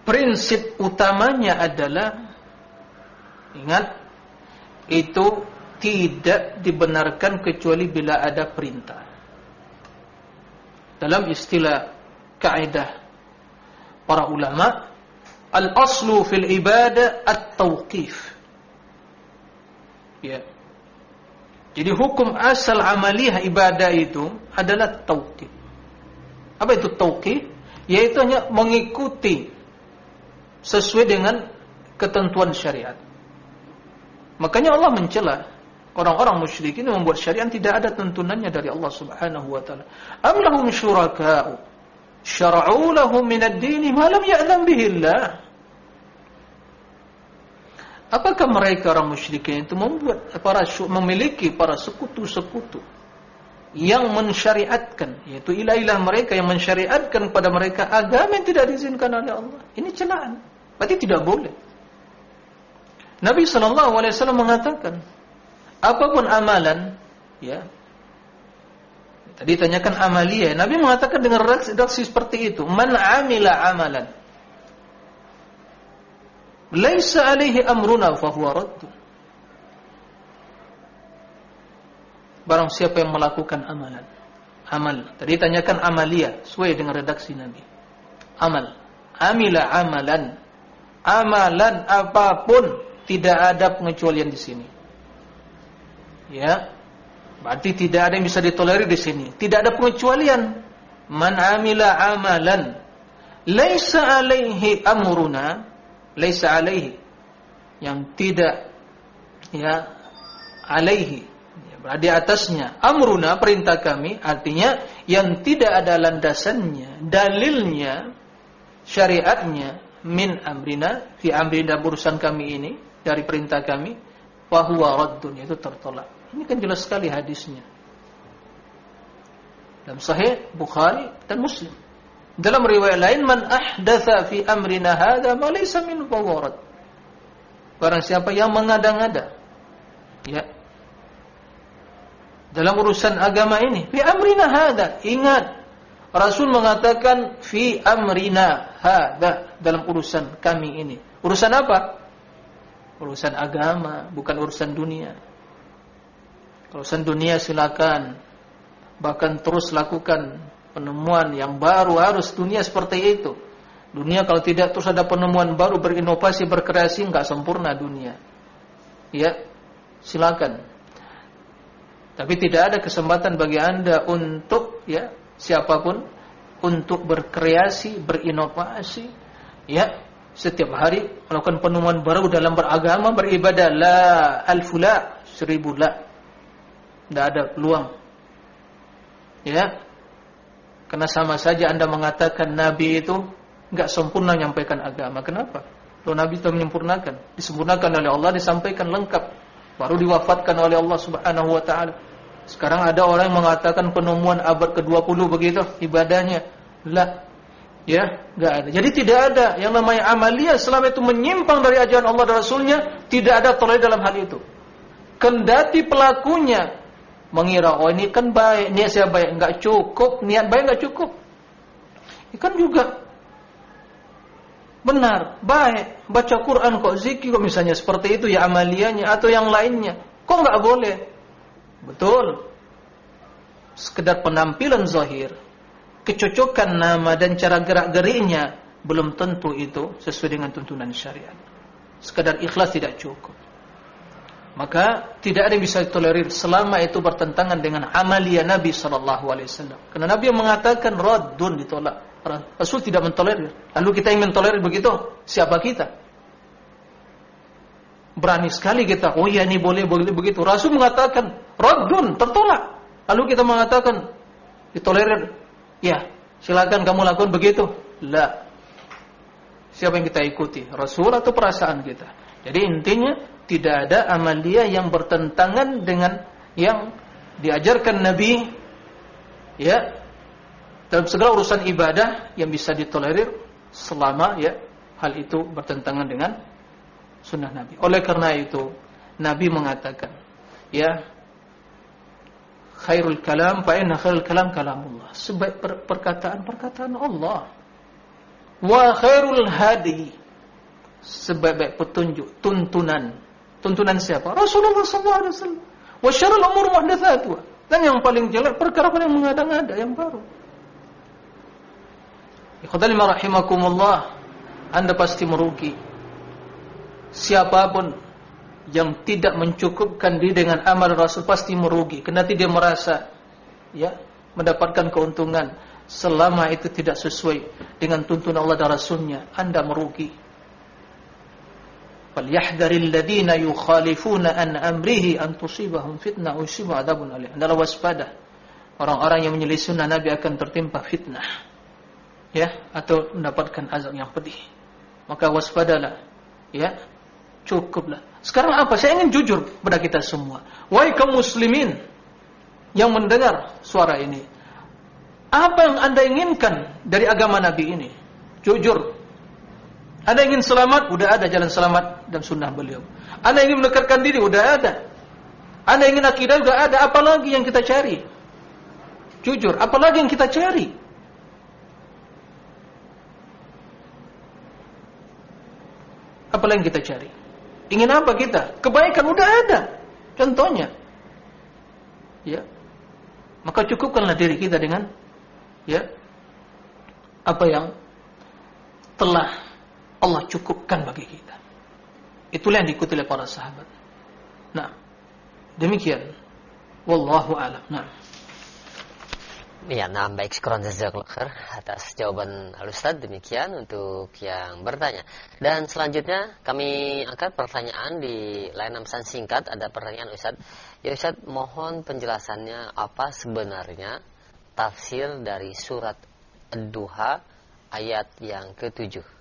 Speaker 1: prinsip utamanya adalah ingat itu tidak dibenarkan kecuali bila ada perintah dalam istilah kaidah para ulama al-aslu fil ibadah at-tauqif ya jadi hukum asal amaliyah ibadah itu adalah tauqif. Apa itu tauqif? Yaitu hanya mengikuti sesuai dengan ketentuan syariat. Makanya Allah mencela orang-orang musyrikin membuat syariat tidak ada tuntunannya dari Allah Subhanahu wa taala. Am syuraka'u syara'u lahum min ad-din ma lam ya'lam bihi Allah. Apakah mereka orang musyrikin itu membuat para memiliki para sekutu-sekutu yang mensyariatkan yaitu ilah-ilah mereka yang mensyariatkan kepada mereka agama yang tidak diizinkan oleh Allah. Ini celaan. Berarti tidak boleh. Nabi sallallahu alaihi wasallam mengatakan apa pun amalan ya Tadi tanyakan amalia. Nabi mengatakan dengan redaksi seperti itu, "Man amila amalan laisa alaihi amruna fahuwa raddu. Barang siapa yang melakukan amalan. Amal. Tadi tanyakan amalia sesuai dengan redaksi Nabi. Amal. Amila amalan. Amalan apa pun tidak ada pengecualian di sini. Ya. Berarti tidak ada yang bisa ditolerir di sini. Tidak ada pengecualian. Man amila amalan laisa alaihi amruna laisa alaihi yang tidak ya alaihi ya, berada atasnya amruna perintah kami artinya yang tidak ada landasannya dalilnya syariatnya min amrina fi amrina urusan kami ini dari perintah kami bahwa raddun itu tertolak ini kan jelas sekali hadisnya dalam sahih Bukhari dan Muslim dalam riwayat lain man ahdatha fi amrina hadza ma laysa min fawarat. Barang siapa yang mengada-ngada ya dalam urusan agama ini fi amrina hadza ingat Rasul mengatakan fi amrina hadza dalam urusan kami ini. Urusan apa? Urusan agama, bukan urusan dunia. Urusan dunia silakan bahkan terus lakukan penemuan yang baru harus dunia seperti itu. Dunia kalau tidak terus ada penemuan baru berinovasi berkreasi nggak sempurna dunia. Ya, silakan. Tapi tidak ada kesempatan bagi anda untuk ya siapa pun untuk berkreasi, berinovasi, ya setiap hari melakukan penemuan baru dalam beragama, beribadah la alfula seribu la. Tidak ada peluang. Ya, karena sama saja Anda mengatakan Nabi itu nggak sempurna menyampaikan agama. Kenapa? Loh Nabi itu menyempurnakan, disempurnakan oleh Allah, disampaikan lengkap, baru diwafatkan oleh Allah Subhanahu wa taala. Sekarang ada orang yang mengatakan penemuan abad ke-20 begitu ibadahnya. La. Ya, enggak ada. Jadi tidak ada yang namanya amalia selama itu menyimpang dari ajaran Allah dan Rasulnya, tidak ada toleransi dalam hal itu. Kendati pelakunya mengira oh ini kan baik, niat saya baik, enggak cukup, niat baik enggak cukup. Ini kan juga benar, baik, baca Quran kok zikir kok misalnya seperti itu ya amaliannya atau yang lainnya. Kok enggak boleh? Betul. Sekedar penampilan zahir, kecocokan nama dan cara gerak-geriknya belum tentu itu sesuai dengan tuntunan syariat. Sekadar ikhlas tidak cukup. Maka tidak ada yang bisa ditolerir selama itu bertentangan dengan amalia Nabi sallallahu alaihi wasallam. Karena Nabi yang mengatakan raddun ditolak. Rasul tidak mentolerir. Lalu kita ingin mentolerir begitu? Siapa kita? Berani sekali kita. Oh ya ini boleh boleh begitu. Rasul mengatakan raddun tertolak. Lalu kita mengatakan ditolerir. Ya, silakan kamu lakukan begitu. La. Siapa yang kita ikuti? Rasul atau perasaan kita? Jadi intinya tidak ada amalia yang bertentangan dengan yang diajarkan Nabi ya dalam segala urusan ibadah yang bisa ditolerir selama ya hal itu bertentangan dengan sunnah Nabi. Oleh karena itu Nabi mengatakan ya khairul kalam fa inna khairul kalam kalamullah. Sebaik perkataan perkataan Allah wa khairul hadi sebaik petunjuk tuntunan tuntunan siapa? Rasulullah SAW wa syarul umur muhdatsatuha. Dan yang paling jelek perkara yang mengada-ngada yang baru. Ikhwani rahimakumullah Anda pasti merugi. Siapa pun yang tidak mencukupkan diri dengan amal Rasul pasti merugi. Karena dia merasa ya mendapatkan keuntungan selama itu tidak sesuai dengan tuntunan Allah dan Rasulnya. Anda merugi falyahdharil ladina yukhalifuna an amrihi an tusibahum fitnah usiba adabun alih adalah waspada. Orang-orang yang menyelisih sunnah Nabi akan tertimpa fitnah. Ya atau mendapatkan azab yang pedih. Maka waspadalah. Ya cukuplah. Sekarang apa? Saya ingin jujur kepada kita semua. Wahai kaum muslimin yang mendengar suara ini apa yang anda inginkan dari agama Nabi ini? Jujur. Anda ingin selamat? Udah ada jalan selamat dan sunnah beliau. Anda ingin mendekatkan diri? Udah ada. Anda ingin akidah? Udah ada. Apalagi yang kita cari? Jujur. Apalagi yang kita cari? Apalagi yang kita cari? Ingin apa kita? Kebaikan udah ada. Contohnya. Ya. Maka cukupkanlah diri kita dengan ya apa yang telah Allah cukupkan bagi kita. Itulah yang diikuti oleh para sahabat. Nah, demikian. Wallahu a'lam. Nah.
Speaker 2: Ya, nah baik sekurang jazakallah khair atas jawaban Al-Ustaz demikian untuk yang bertanya. Dan selanjutnya kami angkat pertanyaan di layanan pesan singkat ada pertanyaan Ustaz. Ya Ustaz, mohon penjelasannya apa sebenarnya tafsir dari surat Ad-Duha ayat yang ketujuh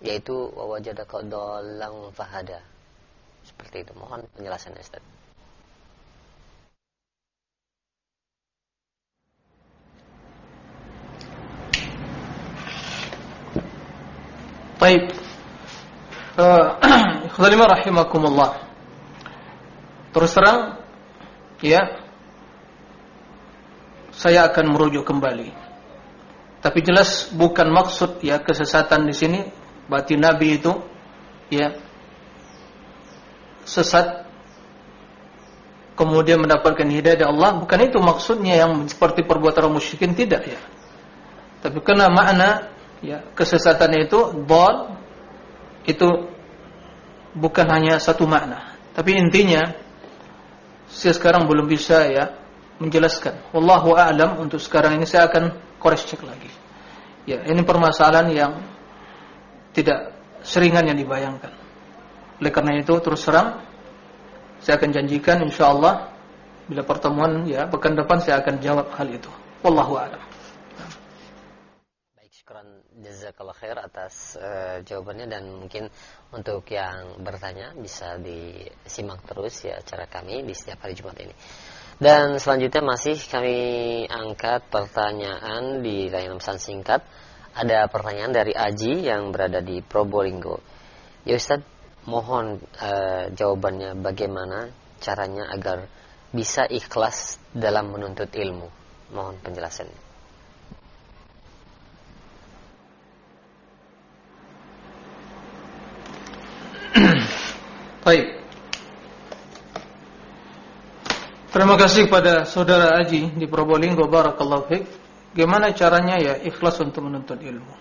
Speaker 2: yaitu wawajadaka dolang fahada seperti itu mohon penjelasannya Ustaz
Speaker 1: Baik. [clears throat] Ikhwanillah rahimakumullah. Terus terang ya saya akan merujuk kembali. Tapi jelas bukan maksud ya kesesatan di sini berarti Nabi itu ya sesat kemudian mendapatkan hidayah dari Allah bukan itu maksudnya yang seperti perbuatan orang musyrikin tidak ya. Tapi kena makna ya kesesatan itu bol itu bukan hanya satu makna. Tapi intinya saya sekarang belum bisa ya menjelaskan. Wallahu a'lam untuk sekarang ini saya akan kores cek lagi. Ya, ini permasalahan yang tidak seringan yang dibayangkan. Oleh karena itu terus serang saya akan janjikan insyaallah bila pertemuan ya pekan depan saya akan jawab hal itu. Wallahu a'lam.
Speaker 2: Baik, syukran jazakallah khair atas uh, jawabannya dan mungkin untuk yang bertanya bisa disimak terus ya acara kami di setiap hari Jumat ini. Dan selanjutnya masih kami angkat pertanyaan di layanan pesan singkat. Ada pertanyaan dari Aji yang berada di Probolinggo. Ya Ustaz, mohon uh, jawabannya bagaimana caranya agar bisa ikhlas dalam menuntut ilmu. Mohon penjelasannya. [clears throat]
Speaker 1: Baik. Terima kasih kepada saudara Aji di Probolinggo Barakallahu fiik Bagaimana caranya ya ikhlas untuk menuntut ilmu?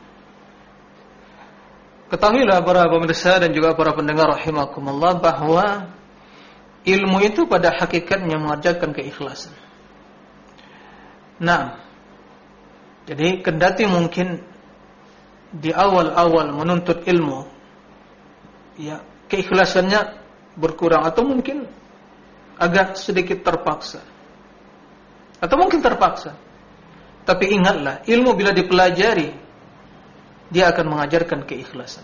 Speaker 1: Ketahuilah para pemirsa dan juga para pendengar rahimakumullah bahwa ilmu itu pada hakikatnya mengajarkan keikhlasan. Nah, jadi kendati mungkin di awal-awal menuntut ilmu, ya keikhlasannya berkurang atau mungkin agak sedikit terpaksa, atau mungkin terpaksa. Tapi ingatlah, ilmu bila dipelajari dia akan mengajarkan keikhlasan.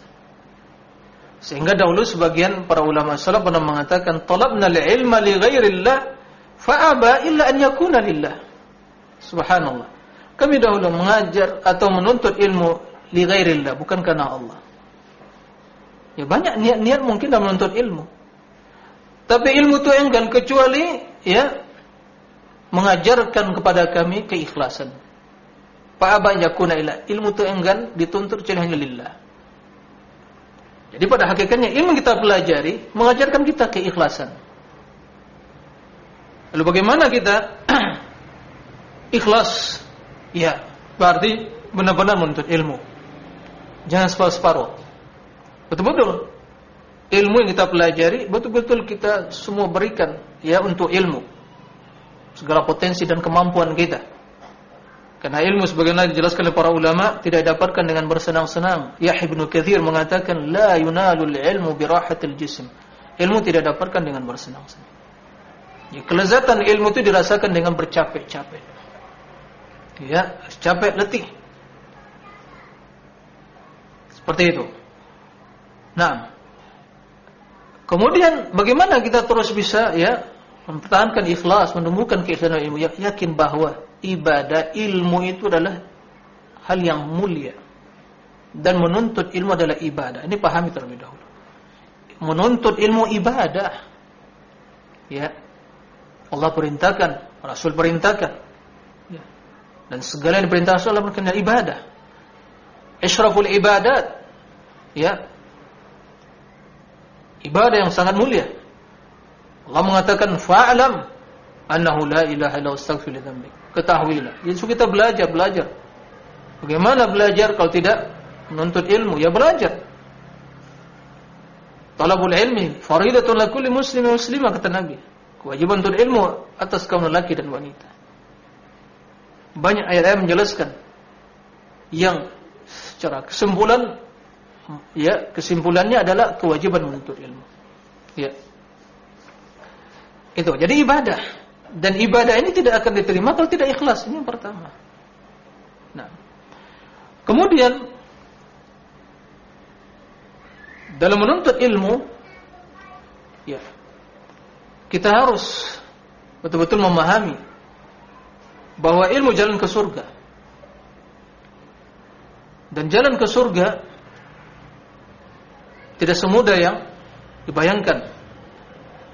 Speaker 1: Sehingga dahulu sebagian para ulama salaf pernah mengatakan, "Talabna al-ilma li ghairillah fa'aba illa an yakuna lillah." Subhanallah. Kami dahulu mengajar atau menuntut ilmu li ghairillah, bukan karena Allah. Ya banyak niat-niat mungkin dalam menuntut ilmu. Tapi ilmu itu enggan kecuali ya mengajarkan kepada kami keikhlasan. Fa'aba yakuna ila. Ilmu itu enggan dituntut kecuali hanya lillah. Jadi pada hakikatnya ilmu kita pelajari mengajarkan kita keikhlasan. Lalu bagaimana kita [clears throat] ikhlas? Ya, berarti benar-benar menuntut ilmu. Jangan separuh-separuh. Betul-betul ilmu yang kita pelajari betul-betul kita semua berikan ya untuk ilmu. Segala potensi dan kemampuan kita. Karena ilmu sebagaimana dijelaskan oleh para ulama tidak didapatkan dengan bersenang-senang. Yahya bin Katsir mengatakan la yunalul ilmu bi rahatil jism. Ilmu tidak didapatkan dengan bersenang-senang. Ya, kelezatan ilmu itu dirasakan dengan bercapek-capek. Ya, capek letih. Seperti itu. Nah, kemudian bagaimana kita terus bisa ya mempertahankan ikhlas, menumbuhkan keikhlasan ilmu, ya, yakin bahwa ibadah ilmu itu adalah hal yang mulia dan menuntut ilmu adalah ibadah. Ini pahami terlebih dahulu. Menuntut ilmu ibadah. Ya. Allah perintahkan, Rasul perintahkan. Ya. Dan segala yang diperintahkan Allah berkenaan ibadah. Isyraful ibadat. Ya. Ibadah yang sangat mulia. Allah mengatakan fa'lam annahu la ilaha illa astaghfir li ketahuilah. Jadi kita belajar, belajar. Bagaimana belajar kalau tidak menuntut ilmu? Ya belajar. Talabul ilmi faridatun la kulli muslimin muslimah kata Nabi. Kewajiban untuk ilmu atas kaum lelaki dan wanita. Banyak ayat-ayat menjelaskan yang secara kesimpulan ya kesimpulannya adalah kewajiban menuntut ilmu. Ya. Itu jadi ibadah. Dan ibadah ini tidak akan diterima kalau tidak ikhlas. Ini yang pertama. Nah. Kemudian dalam menuntut ilmu ya kita harus betul-betul memahami bahwa ilmu jalan ke surga. Dan jalan ke surga tidak semudah yang dibayangkan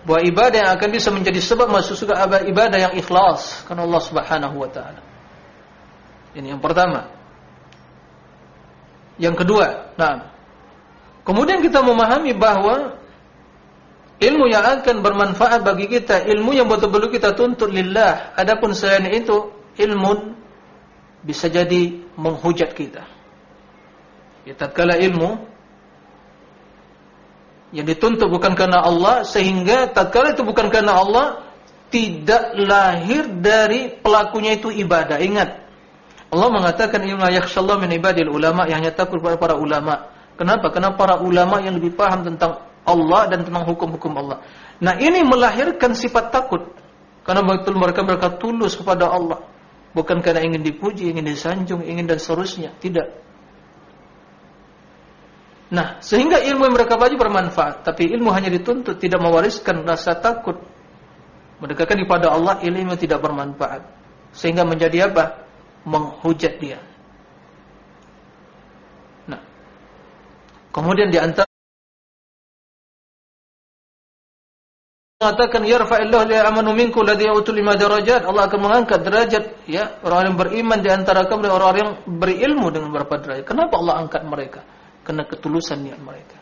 Speaker 1: bahwa ibadah yang akan bisa menjadi sebab masuk surga ibadah yang ikhlas karena Allah Subhanahu wa taala. Ini yang pertama. Yang kedua, nah. Kemudian kita memahami bahwa ilmu yang akan bermanfaat bagi kita, ilmu yang betul-betul kita tuntut lillah. Adapun selain itu, ilmu bisa jadi menghujat kita. Ya, tatkala ilmu yang dituntut bukan karena Allah sehingga tatkala itu bukan karena Allah tidak lahir dari pelakunya itu ibadah. Ingat, Allah mengatakan inna yakhshallahu min ibadil ulama yang hanya takut kepada para ulama. Kenapa? Karena para ulama yang lebih paham tentang Allah dan tentang hukum-hukum Allah. Nah, ini melahirkan sifat takut. Karena betul mereka mereka tulus kepada Allah. Bukan karena ingin dipuji, ingin disanjung, ingin dan seterusnya. Tidak. Nah, sehingga ilmu yang mereka baju bermanfaat, tapi ilmu hanya dituntut tidak mewariskan rasa takut. Mendekatkan kepada Allah ilmu tidak bermanfaat. Sehingga menjadi apa? Menghujat dia. Nah, kemudian di antara mengatakan yarfa'illahu li amanu minkum ladzi utul lima darajat Allah akan mengangkat derajat ya orang yang beriman di antara kamu dan orang-orang yang berilmu dengan beberapa derajat. Kenapa Allah angkat mereka? Karena ketulusan niat mereka.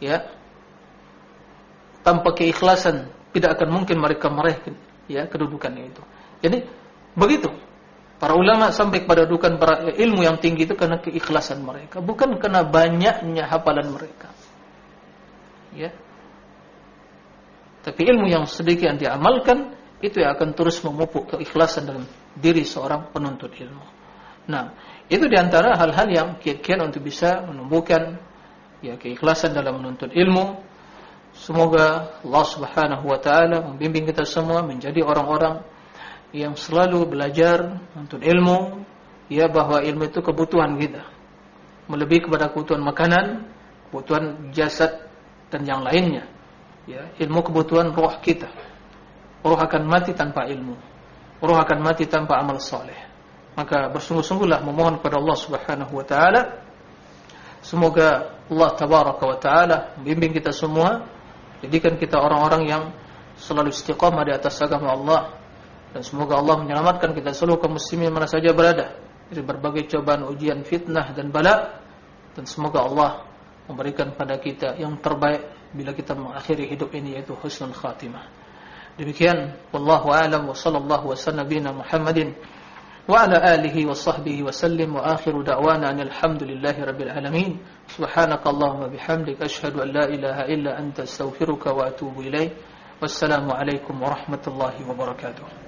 Speaker 1: Ya. Tanpa keikhlasan tidak akan mungkin mereka meraih ya kedudukannya itu. Jadi Begitu. Para ulama sampai kepada dukan para ilmu yang tinggi itu karena keikhlasan mereka, bukan karena banyaknya hafalan mereka. Ya. Tapi ilmu yang sedikit yang diamalkan itu yang akan terus memupuk keikhlasan dalam diri seorang penuntut ilmu. Nah, itu di antara hal-hal yang kiat-kiat untuk bisa menumbuhkan ya keikhlasan dalam menuntut ilmu. Semoga Allah Subhanahu wa taala membimbing kita semua menjadi orang-orang yang selalu belajar untuk ilmu ya bahwa ilmu itu kebutuhan kita. Melebihi kepada kebutuhan makanan kebutuhan jasad dan yang lainnya. Ya ilmu kebutuhan roh kita. Roh akan mati tanpa ilmu. Roh akan mati tanpa amal soleh maka bersungguh-sungguhlah memohon kepada Allah Subhanahu wa taala. Semoga Allah tabaraka wa taala membimbing kita semua jadikan kita orang-orang yang selalu istiqamah di atas agama Allah. Dan semoga Allah menyelamatkan kita seluruh kaum muslimin mana saja berada dari berbagai cobaan, ujian, fitnah dan bala. Dan semoga Allah memberikan pada kita yang terbaik bila kita mengakhiri hidup ini yaitu husnul khatimah. Demikian wallahu a'lam wa sallallahu wa sallam Muhammadin wa ala alihi wa sahbihi wa sallim wa akhiru da'wana alhamdulillahi rabbil alamin. Subhanakallahumma bihamdika asyhadu an la ilaha illa anta astaghfiruka wa atubu ilaik. Wassalamu alaikum warahmatullahi wabarakatuh.